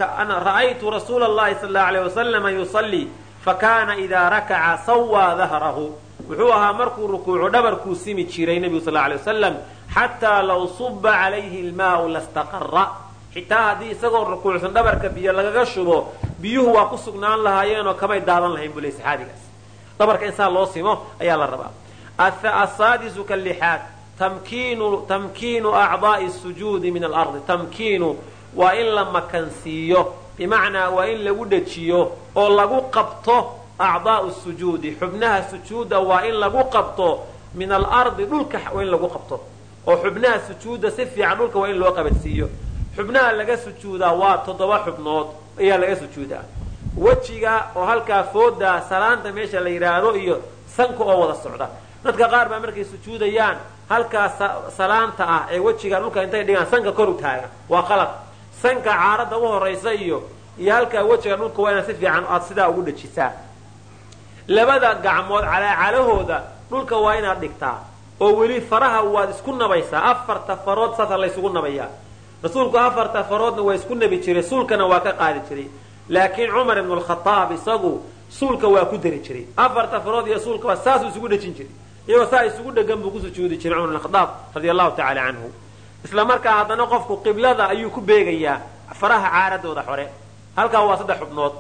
Speaker 1: ra'aytu rasuula allahi sal allau alayh wasalama yusallii fakana idaa rakaca sawaa dahrahu wuxuu ahaa markuu rukuuco dhabarkuu simi jiray nebigu sal alay wasalam xataa law suba calayhi lmaau lastaqara xitaa haddii isagoo rukuucsan dhabarka biyo lagaga shubo biyuhu waa ku sugnaan lahaayeenoo kamay daadan lahayn buu ley saxaabigaas. Dhabarka in loo simo ayaa la rabaa. Asaadisu ka lixaad tamkiinu acdaa'i sujuudi min alardi. Tamkiinu waa in la makansiiyo bimacnaa waa in lagu dhejiyo oo lagu qabto acdaa'u sujuudi. Xubnaha sujuudda waa in lagu qabto min alardi dhulka waa in lagu qabto. Oo xubnaha sujuudda si fiican dhulka waa in loo qabadsiiyo xubnaha laga sujuudaa waa toddoba xubnood ayaa laga sujuudaa. Wejiga oo halkaa fooda salaanta meesha la yidhaahdo iyo sanka oo wada socda. Dadka qaar baa markay sujuudayaan halkaa salaanta ah ee wejiga dhulka intay dhigaan sanka kor u taaga. Waa qalad sanka caaradda u horaysa iyo iyo halkaa wejiga dhulka waa inaad si fiican aad sidaa ugu dhejisaa. Labada gacmood calaacalahooda dhulka waa inaad dhigtaa. Oo weli faraha waad isku nabaysaa. Afarta farood saasa laysugu nabayaa rasuulku afarta faroodna waa isku nabi jiray suulkana waa ka qaadi jiray. Laakiin cumar ibnu alkhataab isagu suulka waa ku dari jiray. Afarta farood iyo suulkaba saasuu isugu dhejin jiray. Iyagoo saa isugu dhegan buu ku sujuudi jiray cumar ibn khataab radia allahu tacaala canhu isla markaa haddana qofku qiblada ayuu ku beegayaa faraha caaradooda hore halkaa waa saddex xubnood.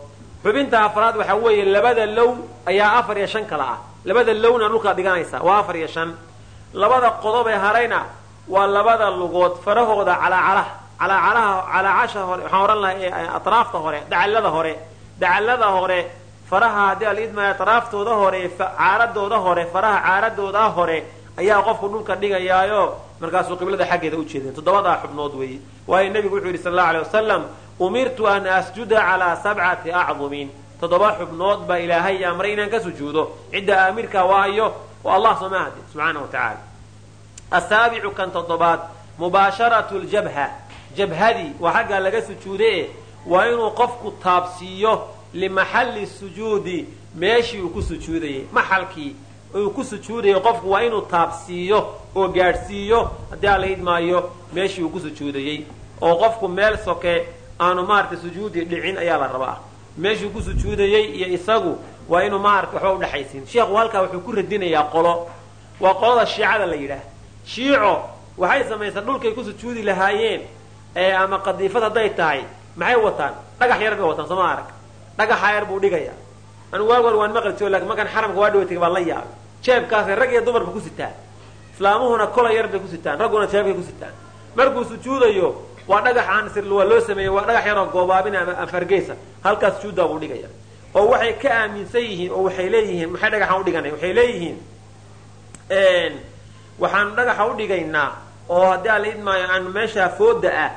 Speaker 1: Xubinta afraad waxaa weeye labada low ayaa afar iyo shan kala ah. Labada lowna dhulkaad dhiganaysaa waa afar iyo shan. Labada qodob ee harayna waa labada lugood farahooda calaacasha hore waxaan ohan lahay atraafta hore dacallada hore dacallada hore faraha haddii alidmaya atraaftooda hore caaradooda hore faraha caaradooda hore ayaa qofku dhulka dhigayaayo markaasuu qiblada xaggeeda u jeedeen toddobadaa xubnood weeye waayo nebigu wuxuu yidhi sal allau alay wasalam umirtu an asjuda calaa sabcati acdumin. Toddoba xubnood baa ilaahay amray inaan ka sujuudo. Cidda aamirka waayo waa allah soomahade subxaana wa tacaala asaabicu kan toddobaad mubaasharatu ljabha jabhadii waa xaggaa laga sujuude waa inuu qofku taabsiiyo limaxalli sujuudi meeshii uu ku sujuudayey maxalkii uu ku sujuudayay qofku waa inuu taabsiiyo oo gaadhsiiyo haddii aan la idmaayo meeshii uu ku sujuudayey oo qofku meel soke aanu maaragtay sujuudi dhicin ayaa la rabaa meeshuu ku sujuudayey iyo isagu waa inuu maarata waxba udhexaysiin sheekhu halkaa wuxuu ku radinayaa qolo waa qolada shiicada la yidhaah shiico waxay samaysaa dhulkay ku sujuudi lahaayeen ama qadiifad hadday tahay maxay wataan? Dhagax yar bay wataan sooma arag. Dhagaxa yar buu dhigayaa anu waag war waan maqli jiro laakiin markaan xaramka waa dhawatay baan la yaabay jeebkaasay rag iyo dumarba ku sitaan. Islaamuhuna kola yar bay ku sitaan ragguna jeebkay ku sitaan. Markuu sujuudayo waa dhagax aan sir waa loo sameeyey waa dhagax yaroo goobaabin ama afargeysa halkaas sujuuddaa buu dhigaya. Oo waxay ka aaminsan yihiin oo waxay leeyihiin maxay dhagaxan udhiganay waxay leeyihiin waxaanu dhagaxa udhigaynaa oo haddii aan idmaayo aan meeshaa fooda ah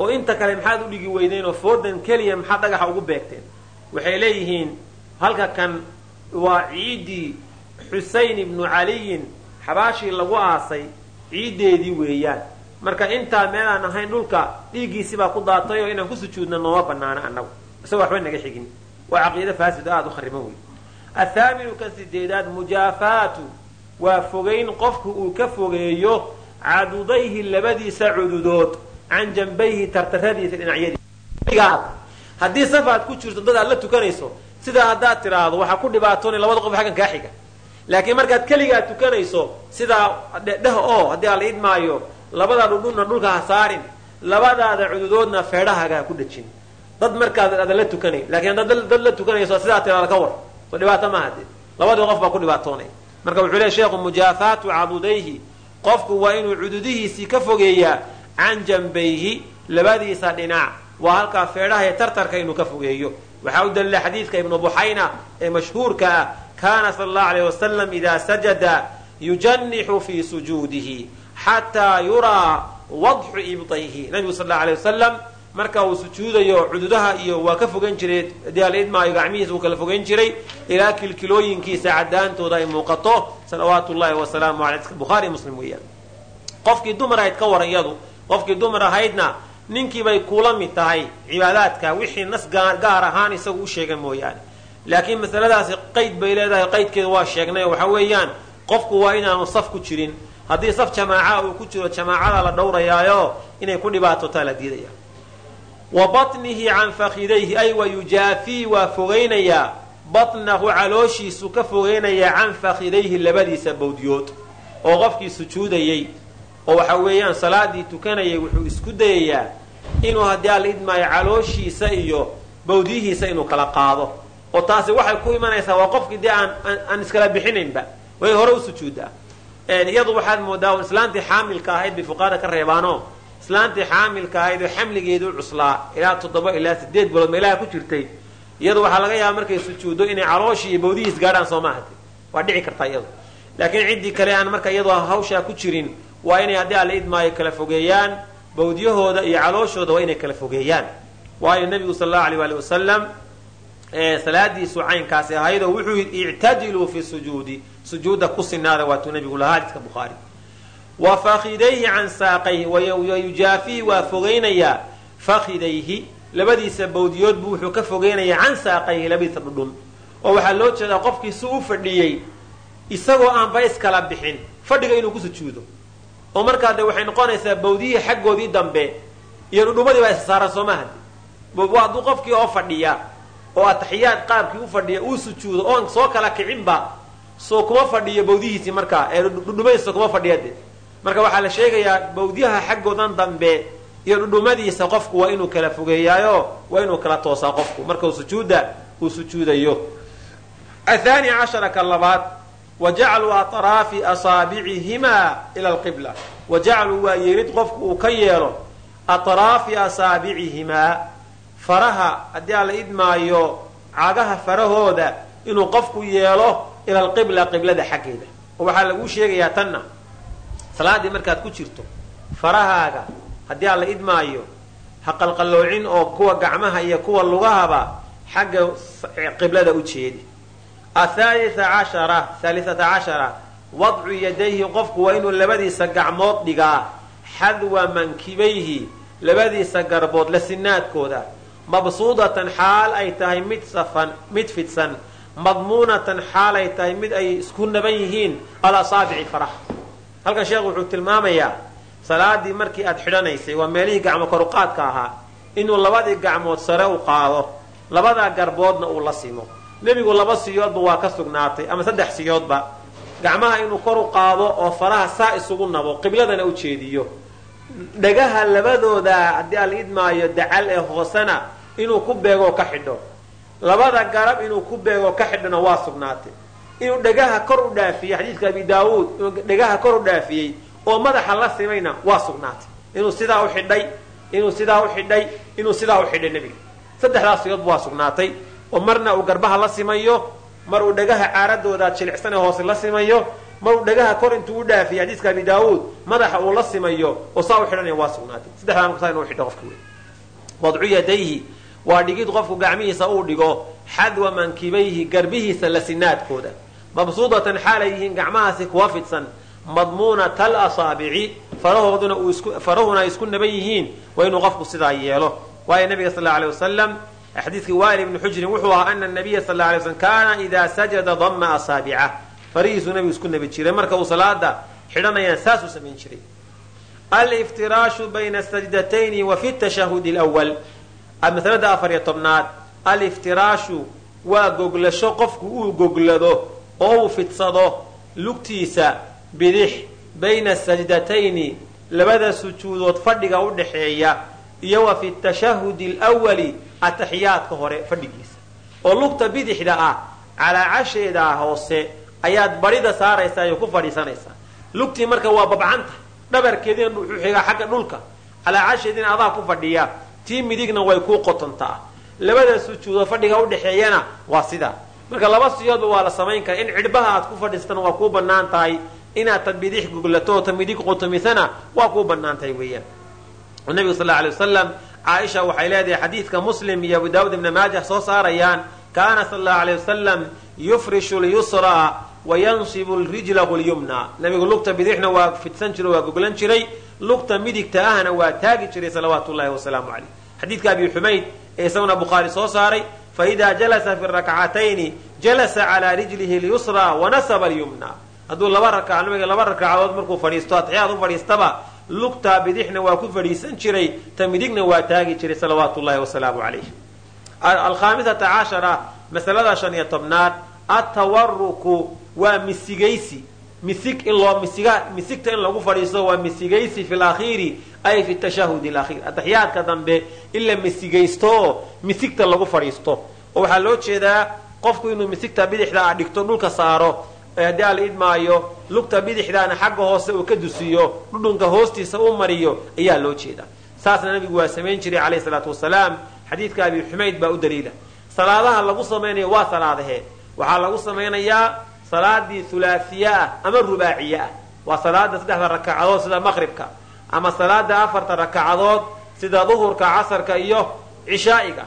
Speaker 1: oo inta kale maxaad udhigi weydeen oo foodan keliya maxaad dhagaxa ugu beegteen. Waxay leeyihiin halka kan waa ciiddii xusein ibnu caliyin xabaashii lagu aasay ciiddeedii weeyaan. Marka intaa meelaan ahayn dhulka dhiiggiisibaa ku daatay oo inaan ku sujuudna nooma banaano annagu. Isagoo waxba naga xigin. Waa caqiide faasid aada u khariban wey athaaminu ka sideedaad mujaafaatu waa fogayn qofku uu ka fogeeyo cadudayhi labadiisa cududood can jambayhi tartaradiisa dhinacyadiisa. Haddii safaad ku jirto dad aad la tukanayso sidaa haddaad tidhaahdo waxaa ku dhibaatoonay labada qof xaggan kaa laakiin markaad keligaa tukanayso sidaa dheh oo haddii aan la idmaayo labadaa dhudhunna dhulka ha saarin labadaada cududoodna feedhahaga ha ku dhejin. Dad markaad adan la tukanayn lakiin dad la tukanayso sidaa tidhaada ka war. Dhibaato maaha dee labadii qof baa ku dhibaatoonay marka wuxuu leey sheekhu mujaafaatu cadudayhi qofku waa inuu cududihiisii ka fogeeyaa can jambayhi labadiisa dhinac. Waa halkaa feedhaha ee tartarka inuu ka fogeeyo. Waxaa u dalila xadiidka ibnu buxayna ee mashhuurka ah kaana sala allahu alayh wasalam idaa sajada yujanixu fii sujuudihi xataa yuraa wadxu ibtayhi. Nabigu sal allau alay wasalam marka uu sujuudayo cududaha iyo waa ka fogan ala idmaayo gacmihiisa uu kala fogan jiray ilaa kilkilooyinkiisa cadaantooda ay muuqato salawaatu llahi wasalaamu aley bukhaari muslim weeyaan. Qofkii dumar ahayd ka waran yadu qofkii dumar ahaydna ninkiibay kula mid tahay cibaadaadka wixii nas gaar ahaan isagu u sheega mooyaane. Laakiin masaladaasi qayd bay leedahay qaydkeeda waa sheegnay waxa weeyaan qofku waa inaanu saf ku jirin. Haddii saf jamaaca uu ku jiro jamaacada la dhowrayaayo inay ku dhibaatotaa la diidaya wa batnihi can fakidayhi ay wa yujaafii waa fogaynayaa batnahu calooshiisu ka fogaynayaa can fakidayhi labadiisa bawdyood oo qofkii sujuudayey oo waxa weeyaan salaadii tukanayay wuxuu isku dayayaa inuu haddii ala idmaayo calooshiisa iyo bawdyihiisa inuu kala qaado. Oo taasi waxay ku imanaysaa waa qofkii dee aan iskala bixinaynba. Way hore u sujuuddaa. Iyadu waxaad moodaa islaantii xaamilka ahayd bay ka reebaano islaantii xaamilka ahayd oo xamligeedu u cuslaa ilaa toddoba ilaa sideed bilood meelaha ku jirtay iyadu waxaa laga yaaba markay sujuuddo inay calooshii iyo bawdihiis gaadhaan soo maahate waa dhici kartaa iyadu. Laakiin ciddii kale aan marka iyadu hawshaa ku jirin waa inay haddii alla idmaayo kala fogeeyaan bawdyahooda iyo calooshooda waa inay kala fogeeyaan. Waayo nebigu sal allahu alay waali wasalam salaadiisu caynkaasi ahaydoo wuxuu ictadiluu fi sujuudi. Sujuudda ku sinaada waatuu nebigu lahaa hadiska bukhaari wa fakidayhi can saaqayhi wayujaafii waa fogaynayaa fakidayhi labadiisa bawdiyood buu wuxuu ka fogeynayaa can saaqayhi labadiisa dhudhun oo waxaa loo jeedaa qofkii si u fadhiyey isagoo aanba iskala bixin fadhiga inuu ku sujuudo oo markaa de waxay noqonaysaa bawdiyihii xaggoodii dambe iyo dhudhumadii baa isa saaran soo maha hadduu qofkii oo fadhiya oo ataxiyaad qaabkii u fadhiya uu sujuudo oon soo kala kicinba soo kuma fadhiyo bawdihiisii markaa ee dhudhumadiisa kuma fadhiya de marka waxaa la sheegayaa bawdyaha xaggoodan dambe iyo dhudhumadiisa qofku waa inuu kala fogeeyaayo waa inuu kala toosaa qofku. Marka sujuudda uu sujuudayo. Athani cashara ka labaad wa jaclu atraafi asaabicihimaa ila alqibla. Wa jaclu waa yeelid qofku uu ka yeelo atraafi asaabicihimaa faraha haddii aan la idmaayo cagaha farahooda inuu qofku yeelo ila alqibla qiblada xaggeeda. Oo waxaa laguu sheegayaa tanna salaaddii markaad ku jirto farahaaga haddii aan idmaayo ha qalqalloocin oo kuwa gacmaha iyo kuwa lugahaba xagga qiblada u jeedi. Athalitha cashara thaalitata cashara wadcu yadayhi qofku waa inuu labadiisa gacmood dhigaa xadwa mankibayhi labadiisa garbood la sinaadkooda mabsuudatan xaal ay tahay mid safan mid fidsan. Madmuunatan xaal ay tahay mid ay isku naban yihiin. Alasaabici faraha halkan sheekhu wuxuu tilmaamayaa salaadii markii aad xidhanaysay waa meelihii gacmo koruqaadka ahaa inuu labadii gacmood sare u qaado labadaa garboodna uu la simo. Nebigu laba siyoodba waa ka sugnaatay ama saddex siyoodba. Gacmaha inuu kor u qaado oo faraha saa isugu nabo qibladana u jeediyo. Dhagaha labadooda haddii aan idmaayo dacal ee hoosena inuu ku beegoo ka xidho. Labada garab inuu ku beegoo ka xidhona waa sugnaatay inuu dhagaha kor u dhaafiyey xadiidka abi daawuud inuu dhagaha kor u dhaafiyey oo madaxa la simayna waa sugnaatay. Inuu sidaa u xidhay inuu sidaa u xidhay inuu sidaa u xidhay nebiga. Saddexdaas waa sugnaatay. Oo marna uu garbaha la simayo mar uu dhagaha caaradooda jilicsan ee hoose la simayo mar uu dhagaha kor intuu u dhaafiyey xadiiska abi daawuud madaxa uu la simayo oo saa u xidhanaya waa sugnaatay. Saddexdaa inuu xidho qofka wey wadcu yadayhi waa dhigid qofku gacmihiisa uu dhigo xadwa mankibayhi garbihiisa la sinaadkooda mabsuudatan xaalay yihiin gacmahaasi kuwa fidsan madmuunata alasaabici farahuna isku naban yihiin waa inuu qofku sidaa yeelo waayo nabiga sal alay wasalam xadiidkii wail ibni xujrin wuxuu ahaa ana nabiya sal lay slm kaana idaa sajada dama asaabica farihiisuu nabigu isku nabi jiray marka uu salaada xidhanayaan saasuu samayn jiray alftiraashu bayna sajdatayni wa fi tashahudi lwal masalada afar iyo tobnaad aliftiraashu waa goglasho qofku uu goglado oo uu fidsado lugtiisa bidix bayna sajdatayni labada sujuudood fadhiga u dhaxeeya iyo wa fi tashahudi lwali ataxiyaadka hore fadhigiisa. Oo lugta bidixda ah calaacasheedaa hoose ayaad barida saaraysaa iyo ku fadhiisanaysaa. Lugtii marka waa babcanta dhabarkeediina wuxuu xigaa xagga dhulka. Calaacasheediina adaa ku fadhiya tii midigna way kuu qotontaa. Labada sujuudood fadhiga udhaxeeyana waa sidaa marka laba siyoodba waa la samayn kara in cidhbaha aad ku fadhiistana waa kuu bannaan tahay. Inaad ta bidix goglato midig qotomisana waa kuu bannaan tahay weeyaan. Nabigu sal alay wasalam caaisha waxay leedahay xadiidka muslim iyo abu daawud ibna maajah soo saarayaan. Kaana sal allahu alay wasalam yufrishu lyusra wayansibu rijlahu lyumna nabigu lugta bidixna waa fidsan jiro waa goglan jiray. Lugta midigta ahna waa taagi jiray salawaatu llahi wasalaamu caleyh xadiidka abi xumayd ee isaguna bukhaari soo saaray faida jalasa fi rakcatayni jalasa calaa rijlihi lyusra wanasaba lyumna hadduu laba rakacadood markuu fadhiisto atixyaad u fadhiistaba lugtaa bidixna waa ku fadhiisan jiray ta midigna waa taagi jiray salawaatu llahi wasalaamu calayh alkhaamisata cashara masalada shan iyo tobnaad atawaruku waa misigaysi misig in loo misiga misigta in lagu fadhiisto waa misigaysi fi lakhiiri ay fi tashahud alakhiir ataxiyaadka dambe in la misigaysto oo misigta lagu fadhiisto. Oo waxaa loo jeedaa qofku inuu misigta bidixda a dhigto dhulka saaro haddii ala idmaayo lugta bidixdaana xagga hoose uu ka dusiyo dhudhunka hoostiisa u mariyo ayaa loo jeedaa. Saasna nabigu waa samayn jiray calayhi salaatu wasalaam. Xadiidka abi xumayd baa u daliila. Salaadaha lagu samaynayo waa salaadahee waxaa lagu samaynayaa salaadii hulaasiye ah ama rubaaciye ah waa salaada saddexda rakacadood sida maqribka ama salaada afarta rakacadood sida duhurka casarka iyo cishaa'iga.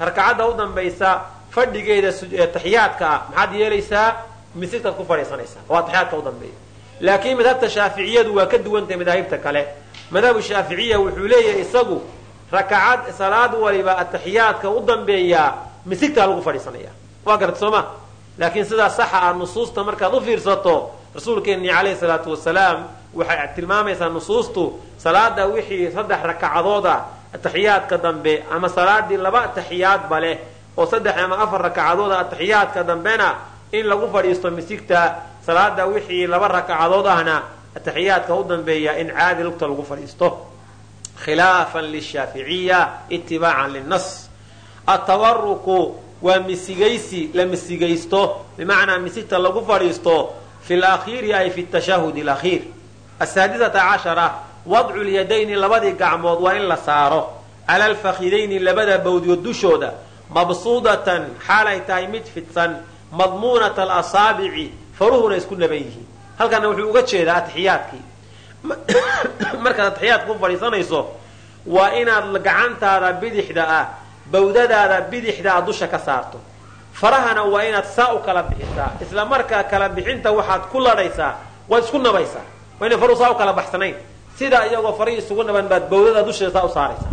Speaker 1: Rakacadda u dambaysa fadhigeeda taxiyaadka ah. Maxaad yeelaysaa? Misigtaad ku fadhiisanaysaa. Waa taxiyaadka u dambeeya. Laakiin madhabta shaaficiyadu waa ka duwan tahay madaahibta kale. Madhabu shaaficiya wuxuu leeyahay isagu rakacad salaad waliba ataxiyaadka u dambeeyaa misigtaa lagu fadhiisanaya. Waa garata soo ma laakiin sidaa saxa ah nusuusta markaad u fiirsato rasuulkeennii calayhi salaatu wasalaam waxay tilmaamaysaa nusuustu salaada wixii saddex rakacadood ah ataxiyaadka dambe ama salaadii laba ataxiyaadba leh oo saddex ama afar rakacadood ah ataxiyaadka dambena in lagu fadhiisto misigta salaada wixii laba rakacadood ahna ataxiyaadka u dambeeya in caadi lugta lagu fadhiisto. Khilaafan lishaaficiya itibaacan linnas. Atawaruku waa misigaysi la misigaysto. Bimacnaa misigta lagu fadhiisto fi lakhiiri ay fi tashahud alakhiir. Asaadisata cashara wadcu lyadayni labadii gacmood waa in la saaro. Cala alfakhidayni labada bawdyood dushooda mabsuudatan xaalay tahay mid fidsan. Madmuunata alasaabici faruhuna isku naban yihiin. Halkana wuxuu uga jeedaa atixiyaadkii markaad atixiyaadka u fadhiisanayso waa inaad gacantaada bidixda ah bawdadaada bidixda a dusha ka saarto. Farahana waa inaad saa u kala bixisaa. Isla markaa kala bixinta waxaad ku ladhaysaa waad isku nabaysaa. Waa inay faruhu saa u kala baxsanayn. Sidaa iyagoo farihii isugu naban baad bawdada dusheeda saa u saaraysaa.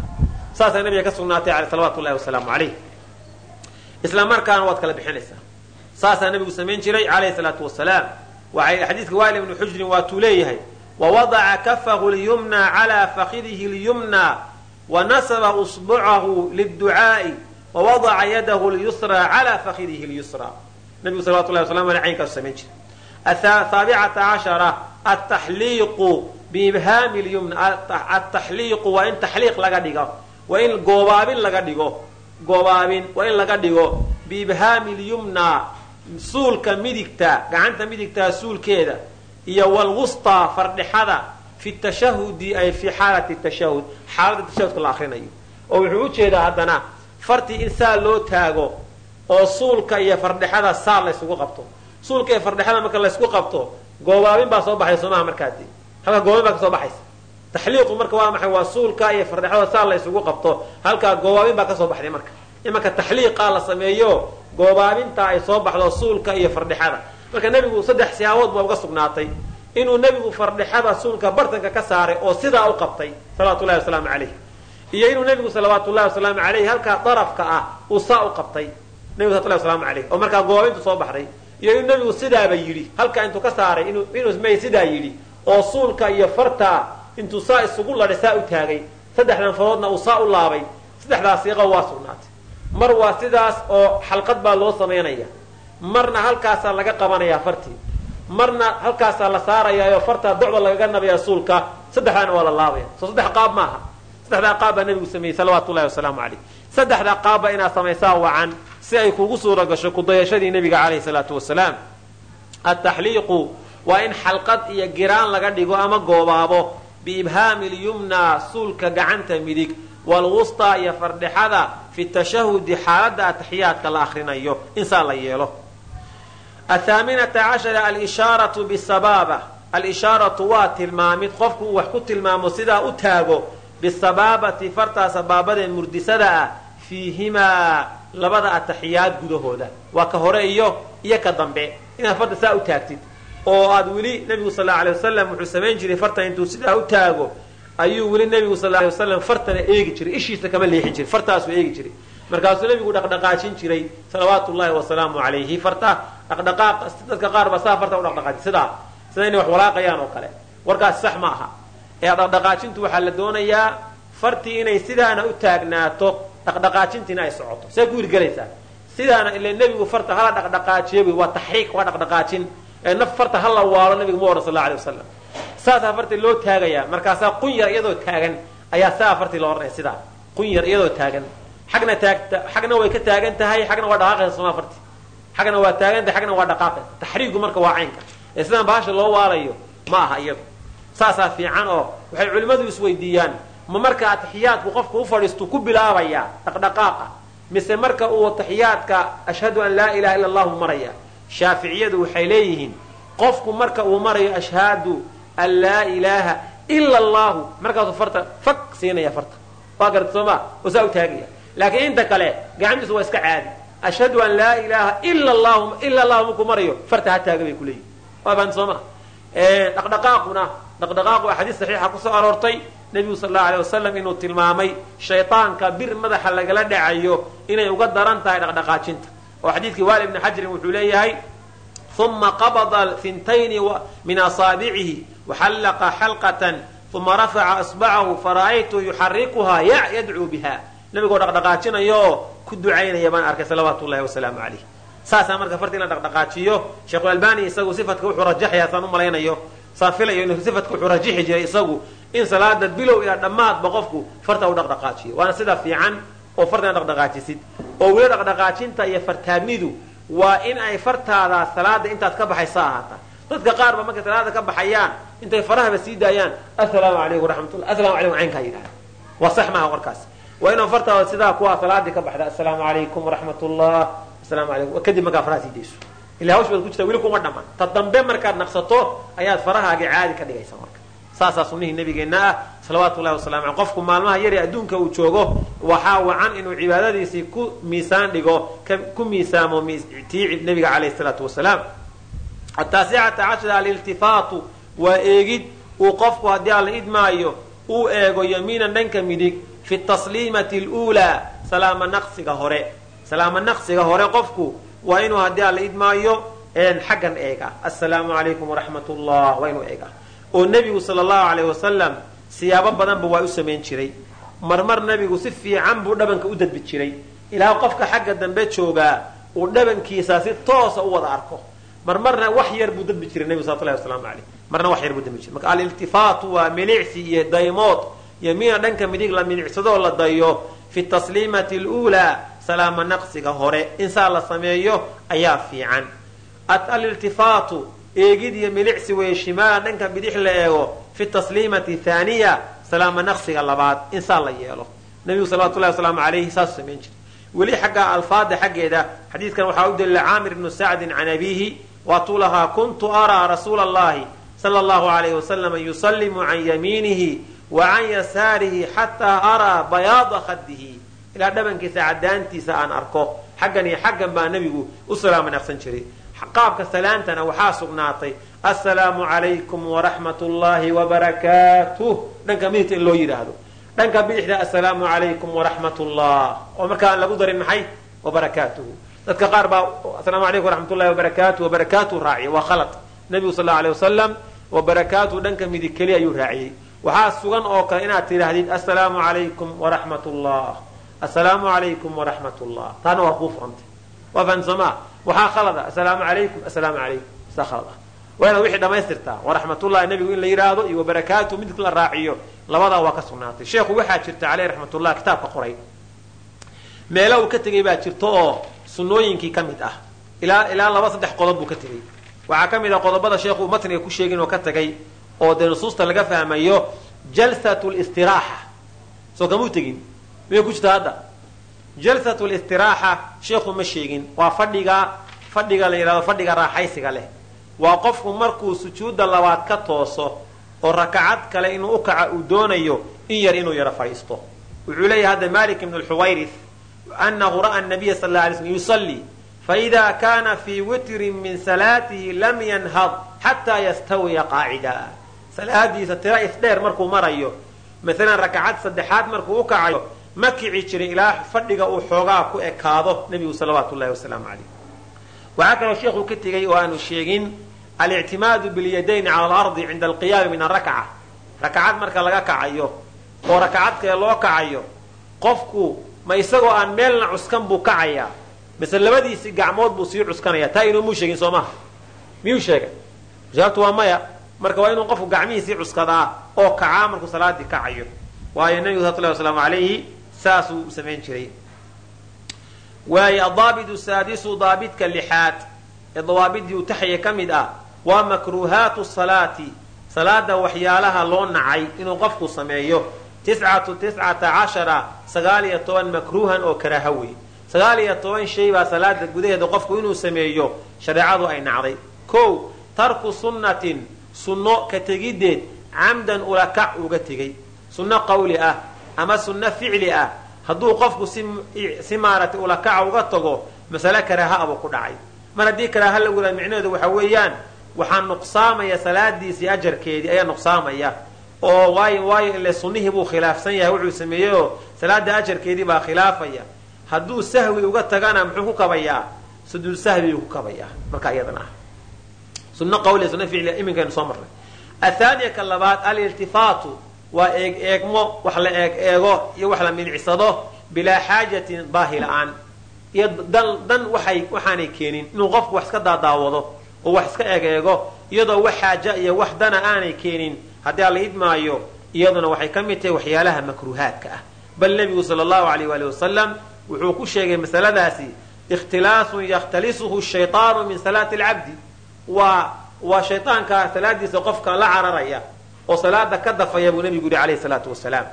Speaker 1: Saasaa nabiga ka sugnaatay ale salawatu wasalaamu calayh. Isla markaana waad kala bixinaysaa. Saasaa nabigu samayn jiray calayhi salaatu wasalaam xadiidka wail ibnu xujrin waatuu leeyahay. Wawadaca kafahu lyumna calaa fakidihi lyumna wanasaba usbucahu lidducaa'i wawadaca yadahu lyusra calaa fakidihi lyusra nabigu salawatu llahi wasalamu aleh caynkaasu samayn jiray asaabicata cashara ataxliiqu biibhaami lyumna ataxliiqu waa in taxliiq laga dhigo waa in goobaabin laga dhigo goobaabin waa in laga dhigo biibhaami lyumna suulka midigta gacanta midigtaa suulkeeda iyo walwustaa fardhexada fi tashahudi ay fi xaalati tashahud xaaladda tashahudka la akrinayo oo wuxuu u jeedaa haddana fartii in saa loo taago oo suulka iyo fardhexada saa laysugu qabto. Suulka iyo fardhexada marka laysku qabto goobaabin baa soo baxay somaha markaasi halkaa goobaabin baa ka soo baxaysa. Taxliiqu marka waa maxay? Waa suulka iyo fardhexada saa laysugu qabto. Halkaa goobaabin baa ka soo baxday marka. Imanka taxliiqaa la sameeyo goobaabinta ay soo baxdo suulka iyo fardhexada. Marka nebigu saddex siyaabood baa uga sugnaatay inuu nebigu fardhexada suulka bartanka ka saaray oo sidaa u qabtay salawatullahi wasalaamu calayh. Iyo inuu nebigu salawaatullahi wasalaamu calayh halkaa darafka ah uu saa u qabtay nebigu salawatullahi wasalaamu calayh oo markaa goobaabintu soo baxday. Iyo inuu nebigu sidaaba yidhi halkaa intuu ka saaray inuu may sidaa yidhi oo suulka iyo fartaa intuu saa isugu ladhay saa u taagay saddexdan faroodna uu saa u laabay saddexdaas siiqa waa sugnaatay. Mar waa sidaas oo xalqad baa loo samaynaya marna halkaasaa laga qabanayaa fartii marna halkaasaa la saarayaa oo fartaa docda lagaga nabaya suulka saddexdaana waa la laabaya. Soo saddex qaab maaha. Saddexdaa qaab baa nebigu sameeyey salawaatu llahi wasalaamu calayh. Saddexdaa qaabba inaad samaysaa wacan si ay kugu suura gasho kudayashadii nebiga calayhi salaatu wasalaam. Ataxliiqu waa in xalqad iyo giraan laga dhigo ama goobaabo biibhaami lyumna suulka gacanta midig walwustaa iyo fardhexada fi tashahudi xaaladda ataxiyaadka la akrinayo insaa la yeelo athaaminata cashara alishaaratu bisabaaba alishaaratu waa tilmaamid qofku uu wax ku tilmaamo sidaa u taago bisabaabati fartaa sabaabadee murdisada ah fiihimaa labada ataxiyaad gudahooda waa ka hore iyo iyo ka dambe. inaad farta saa u taagtid. oo aad weli nebigu sal alay wasalam wuxuu samayn jiray farta intuu sidaa u taago ayuu weli nebigu sal alay wasalam fartana eegi jiray. ishiisa kama leexi jiray. fartaasuu eegi jiray markaasuu nebigu dhaqdhaqaajin jiray salawaatu llahi wasalaamu calayhi farta dadka qaar ba saa farta u dhaqdhaqaaji sidaa sida inay wax walaaqayaan oo kale. Warkaasi sax ma aha. Ee dhaqdhaqaajintu waxaa la doonayaa fartii inay sidaana u taagnaato dhaqdhaqaajintiina ay socoto. See ku hirgelaysaa. Sidaana ila nebigu farta hala dhaqdhaqaajiyo wy waa taxriiq waa dhaqdhaqaajin. Naf farta hala waalo nabigu ma ohan sal alay wasalam saasaa fartii loo taagayaa. Markaasaa qun yar iyadoo taagan ayaa saa fartii loo odhanaya sidaa qun yar iyadoo taagan xagna taagta xagna way ka taagan tahay xagna waa dhaqaaqaysa somaa farti. Xagna waa taagan tahay xagna waa dhaqaaqaysa taxriigu marka waa caynka. Ee sidaan bahasha loo waalayo ma aha iyadu saasaa fiican oo waxay culimmadu isweydiiyaan ma marka atixiyaadku qofku u fadhiistuu ku bilaabayaa dhaqdhaqaaqa mise marka uu taxiyaadka ashhadu an laa ilaha illa allahu maraya. Shaaficiyadu waxay leeyihiin qofku marka uu marayo ashhadu an laa ilaaha ila allahu markaasuu farta fag siinaya farta. Waa garata sooma oo saa u taagaya laakiin inta kale gacantiisu waa iska caadi. Ashhadu an laa ilaaha ila allahu ila allahu markuu marayo farta ha taaga bay ku waa fahan sooma dhaqdhaqaaquna dhaqdhaqaaqu axaadiis saxiixa ku soo aroortay. Nebigu sal allau alay wasalam inuu tilmaamay shaytaanka bir madaxa lagala dhacayo inay uga daran tahay dhaqdhaqaajinta. Oo xadiidkii waali ibni xajarin wuxuu leeyahay uma qabada hintayni min asaabicihi waxallaqa xalqatan uma rafaca asbacahu fara'aytu yuxarikuhaa yadcuu biha nabigoo dhaqdhaqaajinayo ku ducaynaya baan arkay salawaatu wasalaamu calayh. Saasaa marka farti in la dhaqdhaqaajiyo sheekhulalbani isagu sifadka wuxuu rajaxaya saan u malaynayo. Saan filayo inuu sifadka wuxuu rajixi jiray isagu in salaada bilow ilaa dhammaadba qofku farta u dhaqdhaqaajiyo. Waana sida fiican oo farta ina dhaqdhaqaajisid. Oo weli dhaqdhaqaajinta iyo fartaagnidu waa in ay fartaada salaada intaad ka baxaysa ahaata. Dadka qaar ba markay salaada ka baxayaan intay farahaba sii daayaan assalaamu calaykum raxmatullah assalamu calaykum caynkaa yidhahda waa sax maaha warkaas waa inuu fartaada sidaa kuwaa salaadii ka baxda assalaamu calaykum waraxmatullah. Asalamu calaykum kadib markaa faraha sii dayso ila hawsh baad ku jirta weli kuma dhammaan ta dambe markaad naqsato ayaad farahaaga caadi ka dhigaysa marka. Saasaa sunnihii nabigeenna ah salawaatu llahi wasalamu aleyh qofku maalmaha yari adduunka uu joogo waxaa wacan inuu cibaadadiisii ku miisaan dhigo ku miisaamo tii nebiga calayhi salaatu wasalaam. Ataasicata cashara aliltifaatu waa eegid uu qofku haddii alla idmaayo uu eego yamiinan dhanka midig fi tasliimati luulaa salaama naqsiga hore. Salaama naqsiga hore qofku waa inuu haddii alla idmaayo xaggan eega. Assalaamu calaykum waraxmat ullah waa inuu eega. Oo nebigu sala allahu alayh wasalam siyaabo badanba waa u samayn jiray. Marmar nebigu si fiican buu dhabanka u dadbi jiray. Ilaa qofka xagga dambe joogaa uu dhabankiisa si toosa u wada arko. Marmarna wax yar buu dadbi jiray nebigu salawatullahi wasalaamu aleyh marna wax yar buu dadbi jiray. Marka aliltifaatu waa milicsi iyo daymood yamiina dhanka midig la milicsadoo la dayo fi tasliimati luulaa salaama naqsiga hore. Insaa la sameeyo ayaa fiican. Aliltifaatu eegid iyo milicsi weeye shimaala dhanka bidix la eego fi tasliimati thaaniya salaama naqsiga labaad. Insaa la yeelo. Nebigu salawatullahi wasalaamu alayhi saasuu samayn jiray. Weli xagga alfaada xaggeeda xadiidkan waxaa u daliila caamir ibnu sacdin can abiihi waatuu lahaa kuntu araa rasuula allahi sala allahu alayhi wasalama yusallimu can yamiinihi wa can yasaarihi xataa araa bayaada khadihi ilaa dhabankiisa cadaantiisa aan arko. Xaggan iyo xaggan baa nebigu u salaama naqsan jiray. Qaabka salaantana waxaa sugnaatay assalaamu calaykum waraxmat ullaahi wabarakaatuh dhanka midigta in loo yidhaahdo. Dhanka bidixda assalaamu calaykum waraxmat ullah oo markaa aan lagu darin maxay? Wabarakaatuhu dadka qaar baa asalaamu alaykum waraxmat ullahi wabarakaatu wabarakaatuhu raaciya waa khalad. Nebigu sal allau alay wasalam wabarakaatuhu dhanka midig keliya ayuu raaciyey waxaa sugan oo kale inaad tidhaahdid assalaamu calaykum waraxmat ullah assalaamu calaykum waraxmat ullah taana waa kuu furantay waa fahamsoomaa waxaa khalada assalaamu calaykum assalaamu calaykum saa khalad ah wixii dhamaystirtaa waraxmatullahi nebigu in la yidhaahdo iyo wabarakaatu mid la raaciyo. Labadaa waa ka sugnaatay. Sheekhu waxaa jirta caleyh raxmatullah kitaabka qoray meelo uu ka tegay baa jirta oo sunnooyinkii ka mid ah. Ilaa ilaa laba saddex qodob buu ka tegey waxaa ka mid ah qodobada sheekhu matniga ku sheegin oo ka tegay oo dee nusuusta laga fahmayo jalsat listiraaxa soo kamuu tegin? Miyay ku jirta hadda? Jalsat listiraaxa sheekhu ma sheegin waa fadhiga fadhiga la yidhahdo fadhiga raaxaysiga leh. Waa qofku markuu sujuudda labaad ka tooso oo rakacad kale inuu u kaca uu doonayo in yar inuu yaro fadhiisto. Wuxuu leeyahay hadda malik ibn lxuwayris anahu ra'a nabiya sal la alay slm yusallii faida kana fii witrin min salaatihi lam yanhad xataa yastawiya qaacida salaadiisa tira isdheer markuu marayo. Maalan rakacad saddexaad markuu u kacayo ma kici jirin ilaa fadhiga uu xoogaa ku ekaado nebigu salawaatu llahi wasalaamu caleyh waxaa kaloo sheekhu ka tegey oo aanu sheegin alictimaadu bilyadayni cala alardi cinda alqiyaami min arakca rakacad marka laga kacayo oo rakacad kale loo kacayo qofku ma isagoo aan meelna cuskan buu kacayaa mise labadiisii gacmood buu sii cuskanaya taa inuu muu sheegin soo maha miyuu sheegay? Jawaabtu waa maya marka waa inuu qofku gacmihiisii cuskadaa oo kacaa markuu salaadii kacayo. Waayo nebigu salawatullahi wasalaamu calayhi saasuu samayn jiray. Waayo adaabidu saadisu daabidka lixaad ee dawaabidii utaxya ka mid ah waa makruuhaatu salaati. Salaada waxyaalaha loo nacay inuu qofku sameeyo. Tiscatu tiscata cashara sagaal iyo toban makruuhan oo karaaha wey sagaal iyo toban shay baa salaada gudaheeda qofku inuu sameeyo shareecadu ay nacday. Kow tarku sunnatin sunno ka tegiddeed camdan ulakac uga tegey. Sunno qawli ah ama sunno ficli ah hadduu qofku si maaragtay ulakaca uga tago masale karaaha abuu ku dhacay. Mar haddii karaaha lagu yihahdo micnaheedu waxa weeyaan waxaa nuqsaamaya salaadiisii ajarkeedii ayaa nuqsaamaya. Oo waayo waayo ile sunnihii buu khilaafsan yahay wuxuu sameeyey oo salaada ajarkeedii baa khilaafaya. Hadduu sahwi uga tagana muxuu ku kabayaa? Sujuud sahwi ku kabayaa marka iyadana. ah sunno qawliya sunno ficliya iminkaynu soo marnay. Athaaniya ka labaad aliltifaatu waa eeg eegmo wax la eeg eego iyo wax la midcigsado bilaa xaajatin baahi la'aan iyo dan waxaanay keenin inuu qofku wax iska daadaawado oo wax iska eeg eego iyadoo wax xaaja iyo wax dana aanay keenin haddii alla idmaayo iyaduna waxay ka mid tahay waxyaalaha makruuhaadka ah. Bal nebigu sala allahu alayh waali wasalam wuxuu ku sheegay masaladaasi ikhtilaasun yakhtalisuhu shaytaanu min salaati alcabdi waa waa shaydaanka salaadiisa qofka la cararaya oo salaada ka dafaya buu nebigu yihi alayhi salaatu wasalaam.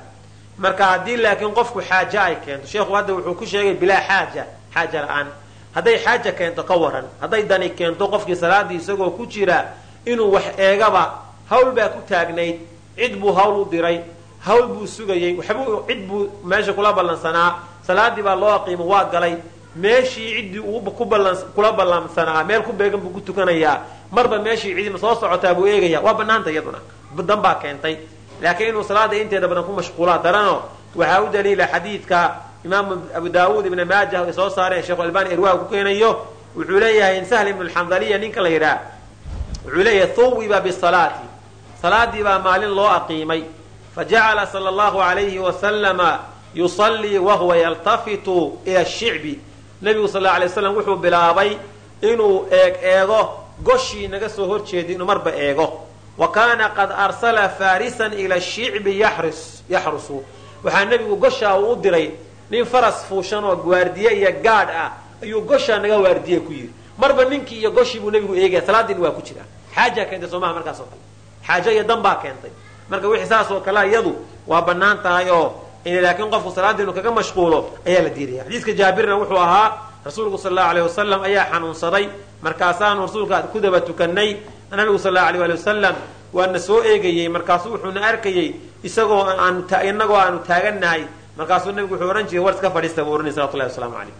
Speaker 1: Marka haddii laakiin qofku xaaje ay keento sheekhu hadda wuxuu ku sheegay bilaa xaaja xaaja la'aan. Hadday xaaja keento ka waran hadday dani keento qofkii salaadii isagoo ku jira inuu wax eegaba hawl baa ku taagnayd cid buu hawl u diray hawl buu sugayey waxbuu cid buu meesha kula ballansanaa salaadii baa loo aqiimo waa galay meeshii ciddii kula ballansanaa meel ku beegan buu ku tukanayaa marba meeshii cidima soo socotaa buu eegaya. Waa banaanta iyaduna. Dan baa keentay. Laakiin inuu salaada inteeda badan ku mashquulaa darano waxaa u daliila xadiidka imaamu abu daawuud ibna maajah ay soo saareen sheekhu albani irwaa ku keenayo. Wuxuu leeyahay in sahl ibnu lxandaliya ninka la yidhaah wuxuu leeyahay thuwiba bisalaati salaadii baa maalin loo aqiimay. Fajacala sala allahu alayhi wasalama yusallii wahuwa yaltafitu ila shicbi nebigu sal alla alay waslam wuxuu bilaabay inuu eeg eego goshii naga soo hor jeeday inuu marba eego. Wa kaana qad arsala farisan ila shicbi yaxrusu waxaa nebigu goshaa uu u diray nin faras fuushan oo waardiye iyo gaadh ah ayuu goshaa naga waardiye ku yidhi. Marba ninkii iyo goshii buu nebigu eegaya salaadiina waa ku jiraa xaajaa keentay soomaha markaas oo kale. Xaajo iyo dan baa keentay. Marka wixii saas oo kale iyadu waa bannaan tahay oo laakiin qofku salaadii inu kaga mashquulo ayaa la diidaya xadiiska jaabirna wuxuu ahaa rasuulku sal allau aleyh wasalam ayaa xanuunsaday markaasaanu rasuulka ku daba tukanay nabigu sal allau aleyh ali wasalam waana soo eegayey markaasuu wuxuuna arkayey isagoo inagoo aanu taagannahay markaasuu nabigu wuxuu ohan jiray war iska fadhiista buu ohanay salawatullahi wasalaamu calayh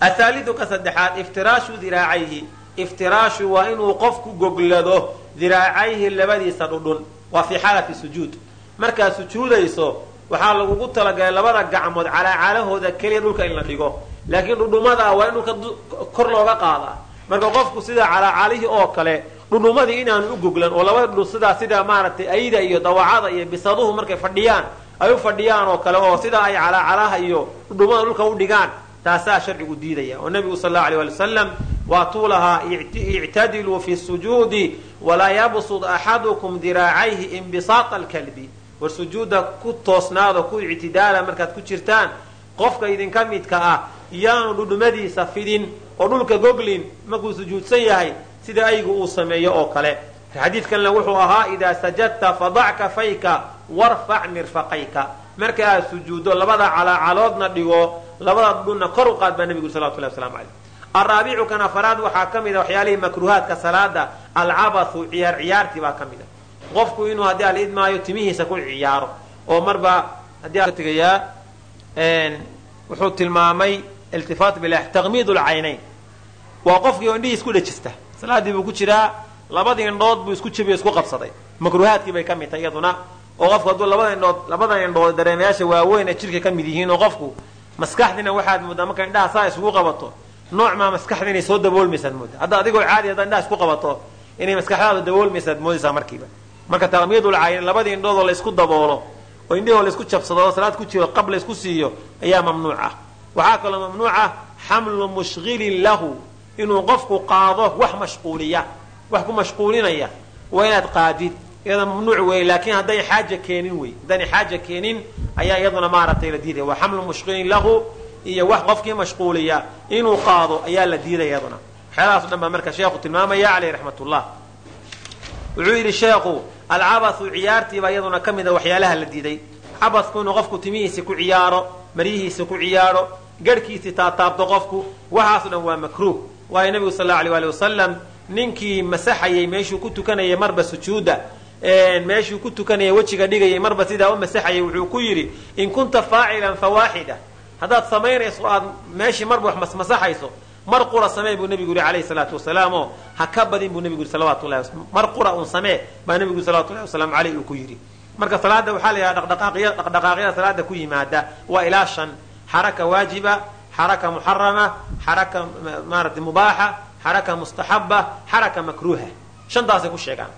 Speaker 1: athaalidu ka saddexaad iftiraashu diraacayhi iftiraashu waa inuu qofku goglado diraacayhi labadiisa dhudhun waa fii xaalati sujuud markaad sujuudayso waxaa lagugu talagalay labada gacmood calaacalahooda keliya dhulka in la dhigo. Laakiin dhudhumada waa in dhulka kor looga qaadaa marka qofku sida calaacalihii oo kale dhudhumadii inaanu u goglan oo labada dhudhun sidaa sida maaragtay ayda iyo dawacada iyo bisaduhu markay fadhiyaan ay u fadhiyaan oo kale oo sidaa ay calaacalaha iyo dhudhumada dhulka u dhigaan taasaa sharcigu diidaya. Oo nebigu sal allau alay ali wasalam waatuu lahaa ictadiluu fi sujuudi walaa yabsud axadukum diraacayhi inbisaata alkalbi war sujuudda ku toosnaado ku ictidaala markaad ku jirtaan qofka idinka midka ah yaanu dhudhumadiisa fidin oo dhulka goglin markuu sujuudsan yahay sida aygu uu sameeyo oo kale. Xadiidkanna wuxuu ahaa idaa sajadta fadac kafayka warfac mirfaqayka. Marka aad sujuuddo labada calaacaloodna dhigo labada dhudhunna kor u qaad baa nebigu uri salawatullahi waslamu calayh. Araabicu kan afaraad waxaa ka mid a waxyaalihii makruuhaadka salaada alcabathu ciyaar ciyaartii baa ka mid a qofku inuu haddii ala idmaayo timihiisa ku ciyaaro oo marba haddii tegayaa wuxuu tilmaamay iltifaat bilah taqmiid lcaynayn waa qofkii oo indhihii isku dhejista. Salaadii buu ku jiraa labadii indhood buu isku jabiyo isku qabsaday. Makruuhaadkii bay ka mid tahay iyaduna oo qofku hadduu labada indhood labada indhood dareemayaasha waaweyn ee jirka ka mid yihiin oo qofku maskaxdiina waxaad moodaa marka indhaha saa isugu qabato nooc maa maskaxda inay soo daboolmaysaad mooda hadda adigoo caadi haddaa indhaha isku qabato inay maskaxdaada daboolmaysaad moodaysaa markiiba marka taqmiidul cayn labadii indhoodoo laysku daboolo oo indhihoo laysku jabsado oo salaad ku jiro qab laysku siiyo ayaa mamnuuc ah waxaa kaloo mamnuuc ah xamlu mushghilin lahu inuu qofku qaado wax mashquuliya wax ku mashquulinaya. Waa inaad qaadid iyada mamnuuc wey laakiin hadday xaaja keenin wey haddaynay xaaja keenin ayaa iyaduna maaragtay la diidaya waa xamlu mushghilin lahu iyo wax qofkii mashquuliya. Inuu qaado ayaa la diidaya iyaduna. Waxyaalahaas dhan baa marka sheekhu tilmaamaya caleyh raxmatullah wuxuu yidhi sheekhu alcabathu ciyaartiibaa iyaduna ka mid a waxyaalaha la diiday. Cabadku inuu qofku timihiisi ku ciyaaro maryihiisi ku ciyaaro garhkiisi taataabto qofku waxaaso dhan waa makruuh. Waayo nebigu sal allau alay ali wasalam ninkii masaxayay meeshuu ku tukanayay marba sujuudda. Meeshuu ku tukanayay wejiga dhigayay marba sidaa u masaxayay wuxuu ku yidhi in kunta faacilan fa waaxida haddaad samaynayso aad meeshii marba wax masmasaxayso mar qura samee buu nebigu yihi alayhi salaatu wasalaam oo ha ka badin buu nebigu yihi salawatullahi mar qura un samee baa nebigu yiri salawatullahi wasalaamu caleyh uu ku yidhi. Marka salaada waxaa la yidhaha dhaqdhaqaaqya dhaqdhaqaaqyada salaada ku yimaada waa ilaa shan. Xaraka waajiba xaraka muxarama xaraka maarata mubaaxa xaraka mustaxaba xaraka makruuha. Shantaasay ku sheegaan.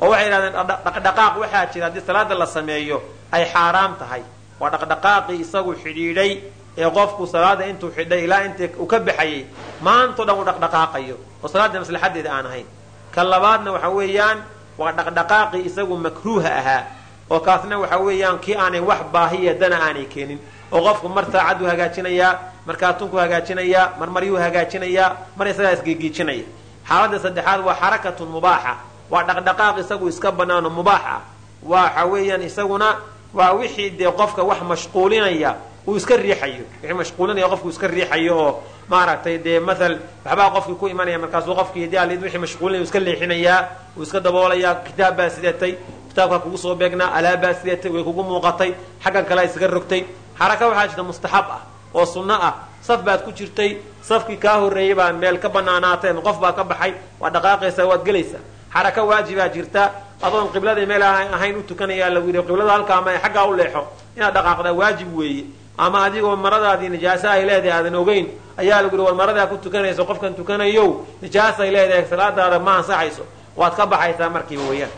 Speaker 1: Oo waxay yidhahdeen dhaqdhaqaaq waxaa jira haddii salaada la sameeyo ay xaaraam tahay. Waa dhaqdhaqaaqii isagu xidhiidhay ee qofku salaada intuu xidhay ilaa inta uu ka baxayay maantao dhan uu dhaqdhaqaaqayo. Oo salaada maslaxadeeda aan ahayn. Ka labaadna waxa weeyaan waa dhaqdhaqaaqii isagu makruuha ahaa. Oo kaasna waxa weeyaan kii aanay wax baahiya dana aanay keenin. Oo qofku mar saacaduu hagaajinayaa mar kaatunku hagaajinayaa mar maryuu hagaajinayaa mar isagaa isgeegiijinaya xaaladda saddexaad waa xarakatun mubaaxa. Waa dhaqdhaqaaq isagu iska banaano mubaax ah waxa weeyaan isaguna waa wixii dee qofka wax mashquulinaya uu iska riixayo. Wixii mashquulinaya qofku iska riixayo oo maaragtay dee maal waxbaa qofkii ku imanaya markaasuu qofkii de alid wixii mashquulinaya uu iska leexinayaa uu iska daboolayaa kitaab baa sideetay kitaabkaa kugu soo beegnaa alaabbaa sideetay way kugu muuqatay xaggan kalea isaga rogtay. Xaraka waxaa jirta mustaxab ah oo sunno ah. Saf baad ku jirtay safkii kaa horreeyey baa meel ka banaanaateen qof baa ka baxay waad dhaqaaqaysaa waad gelaysaa. Xaraka waajibaa jirta. Adoon qibladii meel ahayn u tukanayaa lagu yidhi qiblada halkaa ma xaggaa u leexo inaad dhaqaaqdaa waajib weeye ama adigoo maradaadii nijaasa ay leedahay aadan ogeyn ayaa lagu yidhi war maradaa ku tukanayso qofkan tukanayow nijaasa ay leedahay salaadaada ma ansaxayso. Waad ka baxaysaa markiiba weeyaan.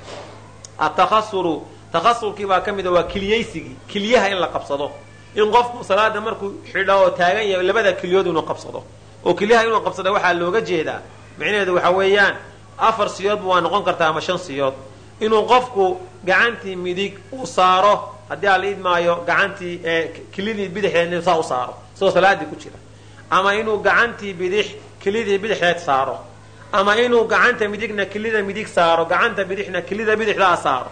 Speaker 1: Atakasuru takasurkii baa ka mida waa kiliyaysigii kiliyaha in la qabsado. In qofku salaada markuu xidho oo taagan yahay labada kiliyood inuu qabsado. Oo kiliyaha inuu qabsada waxaa looga jeedaa micnaheedu waxa weeyaan afar siyoodba waa noqon kartaa ama shan siyood. Inuu qofku gacantii midig uu saaro haddii aan la idmaayo gacantii kilidii bidixeed saa u saaro isagoo salaadii ku jira. Ama inuu gacantii bidix kilidii bidixeed saaro. Ama inuu gacanta midigna kilida midig saaro gacanta bidixna kilida bidixdaa saaro.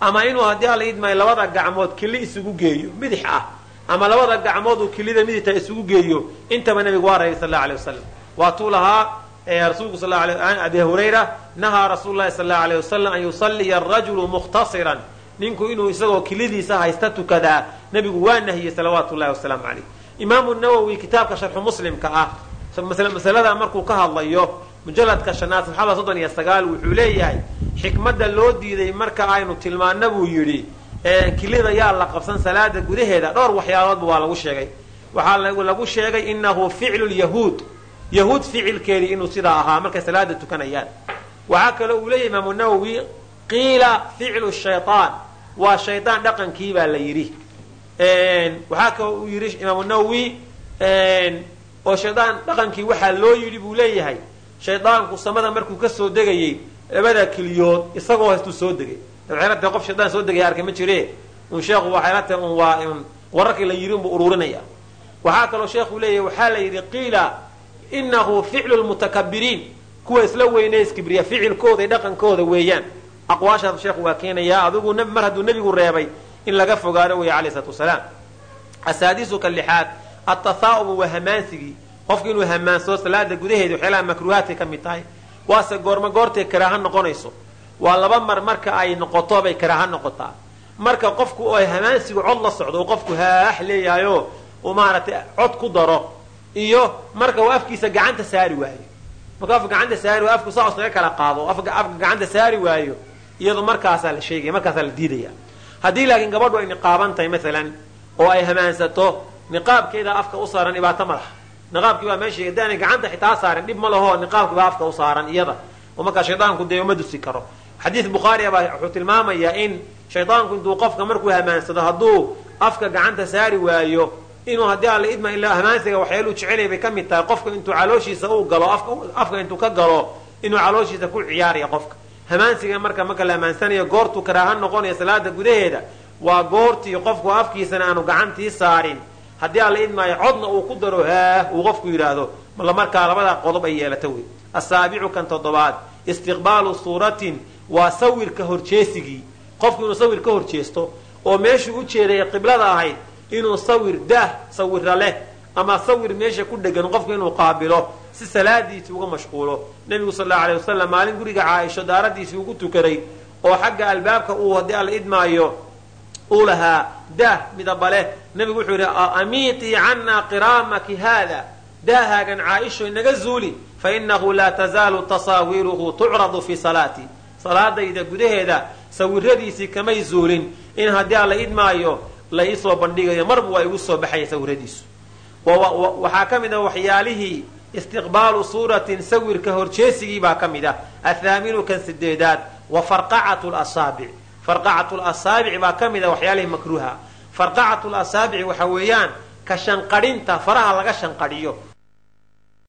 Speaker 1: Ama inuu haddii aan la idmaayo labada gacmood kili isugu geeyo bidix ah. Ama labada gacmood uu kilida midigta isugu geeyo intaba nabigu waa reebay sal alla alay wasalam waatuu lahaa rasuulku sal abi hurayra nahaa rasuulu lahi sal alay wasalam an yusalliya arajulu mukhtasiran ninku inuu isagoo kilidiisa haysta tukadaa nebigu waa nahiyey salawaatu llahi wasalaamu calayh. Imaamu nawowi kitaabka sharxu muslimka ah masalada markuu ka hadlayo mujalladka shanaad saxaabada soddon iyo sagaal wuxuu leeyahay xikmadda loo diiday marka aynu tilmaana buu yidhi kilida yaa la qabsan salaada gudaheeda dhowr waxyaaloodba waa lagu sheegay. Waxaa lagu sheegay inahu ficlu lyahuud yahuud ficilkeedii inuu sidaa ahaa markay salaada tukanayaan. Waxaa kaloo uu leeyahy imaamu nawowi qiila ficlu shayaan waa shaydaan dhaqankii baa la yidhi. Waxaa kaloo uu yidhi imaamu nawowi oo shaydaan dhaqankii waxaa loo yidhi buu leeyahay. Shaydaanku samada markuu ka soo degayey labada keliyood isagoo haystuu soo degay. Tahay qof shaydaan soo degaya arkay ma jire. Un sheekhu waxay la tahay un waa wararkii la yidhi unbuu ururinaya. Waxaa kaloo sheekhu leeyahay waxaa la yidhi qiila inahu ficlu lmutakabiriin kuwa isla weyne iskibriya ficilkooda dhaqankooda weeyaan aqwaashaas sheekhu waa keenayaa adigu mar hadduu nebigu reebay in laga fogaado weeye alayh isalaatu wasalaam asaadisu ka lixaad atahaa'ubu waa hamaansigii qofku inuu hamaansado salaada gudaheeda waxyaalaha makruuhaadkay ka mid tahay waase goorma goortay karaaha noqonayso waa laba mar marka ay noqoto bay karaaha noqotaa marka qofku oo hamaansigu cod la socdo oo qofku haax leeyahayo uu maaragtay cod ku daro iyo marka uu afkiisa gacanta saari waayo markuu afka gacanta saari waayo afku saa isaga kala qaado afka gacanta saari waayo iyado markaasaa la sheegaya markaasaa la diidaya. Haddii laakiin gabadhu ay niqaaban tahay maalan oo ay hamaansato niqaabkeeda afka u saaran dhibaato ma laha. Niqaabkii baa meesha hadaanay gacanta xitaa saarin dhib ma laho niqaabkii baa afka u saaran iyada. Oo markaa shaydaanku dee uma dusi karo. Xadiid bukhaari baa wuxuu tilmaamayaa in shaydaanku intuu qofka markuu hamaansado hadduu afka gacanta saari waayo inuu haddii alla idma ilaa hamaansiga waxyaaluu jecelay bay ka mid tahay. Qofka intuu calooshiisa uu galo afka intuu ka galo inuu calooshiisa ku ciyaaraya qofka hamaansiga marka marka la hamaansanayo goortuu karaaha noqonaya salaada gudaheeda waa goortii qofku afkiisana aanu gacantii saarin. Haddii alla idmaayo codna uu ku daro haah uu qofku yidhaahdo mala markaa labada qodob ay yeelata wey. Asaabicu kan toddobaad istiqbaalu suuratin waa sawirka horjeesigii. Qofku inuu sawir ka horjeesto oo meeshuu u jeeday qiblada ahayd inuu sawir daah sawira leh ama sawir meesha ku dhegan qofku inuu qaabilo si salaadiisii uga mashquulo. Nebigu sal allau alay wasalam maalin guriga caaisho daaradiisii ugu tukaday oo xagga albaabka uu haddii alla idmaayo uu lahaa daah midaba leh. Nebigu wuxuu yidhi amiitii cannaa qiraamaki haada? Daahaagan caaisho inaga zuuli fa inahu laa tazaalu tasaawiruhu tucradu fii salaatii salaadayda gudaheeda sawiradiisii kamay zuulin. In haddii alla idmaayo la iisoo bandhigayo marba waa igu soo baxaya sawiradiisu waxaa ka mid ah waxyaalihii istiqbaalu suuratin sawirka horjeesigii baa ka mid ah. Athaaminu kan sideedaad wa farqacatu lasaabic farqacatu lasaabic baa ka mid ah waxyaalihii makruuha. Farqacatu lasaabici waxa weeyaan ka shanqadhinta faraha laga shanqadhiyo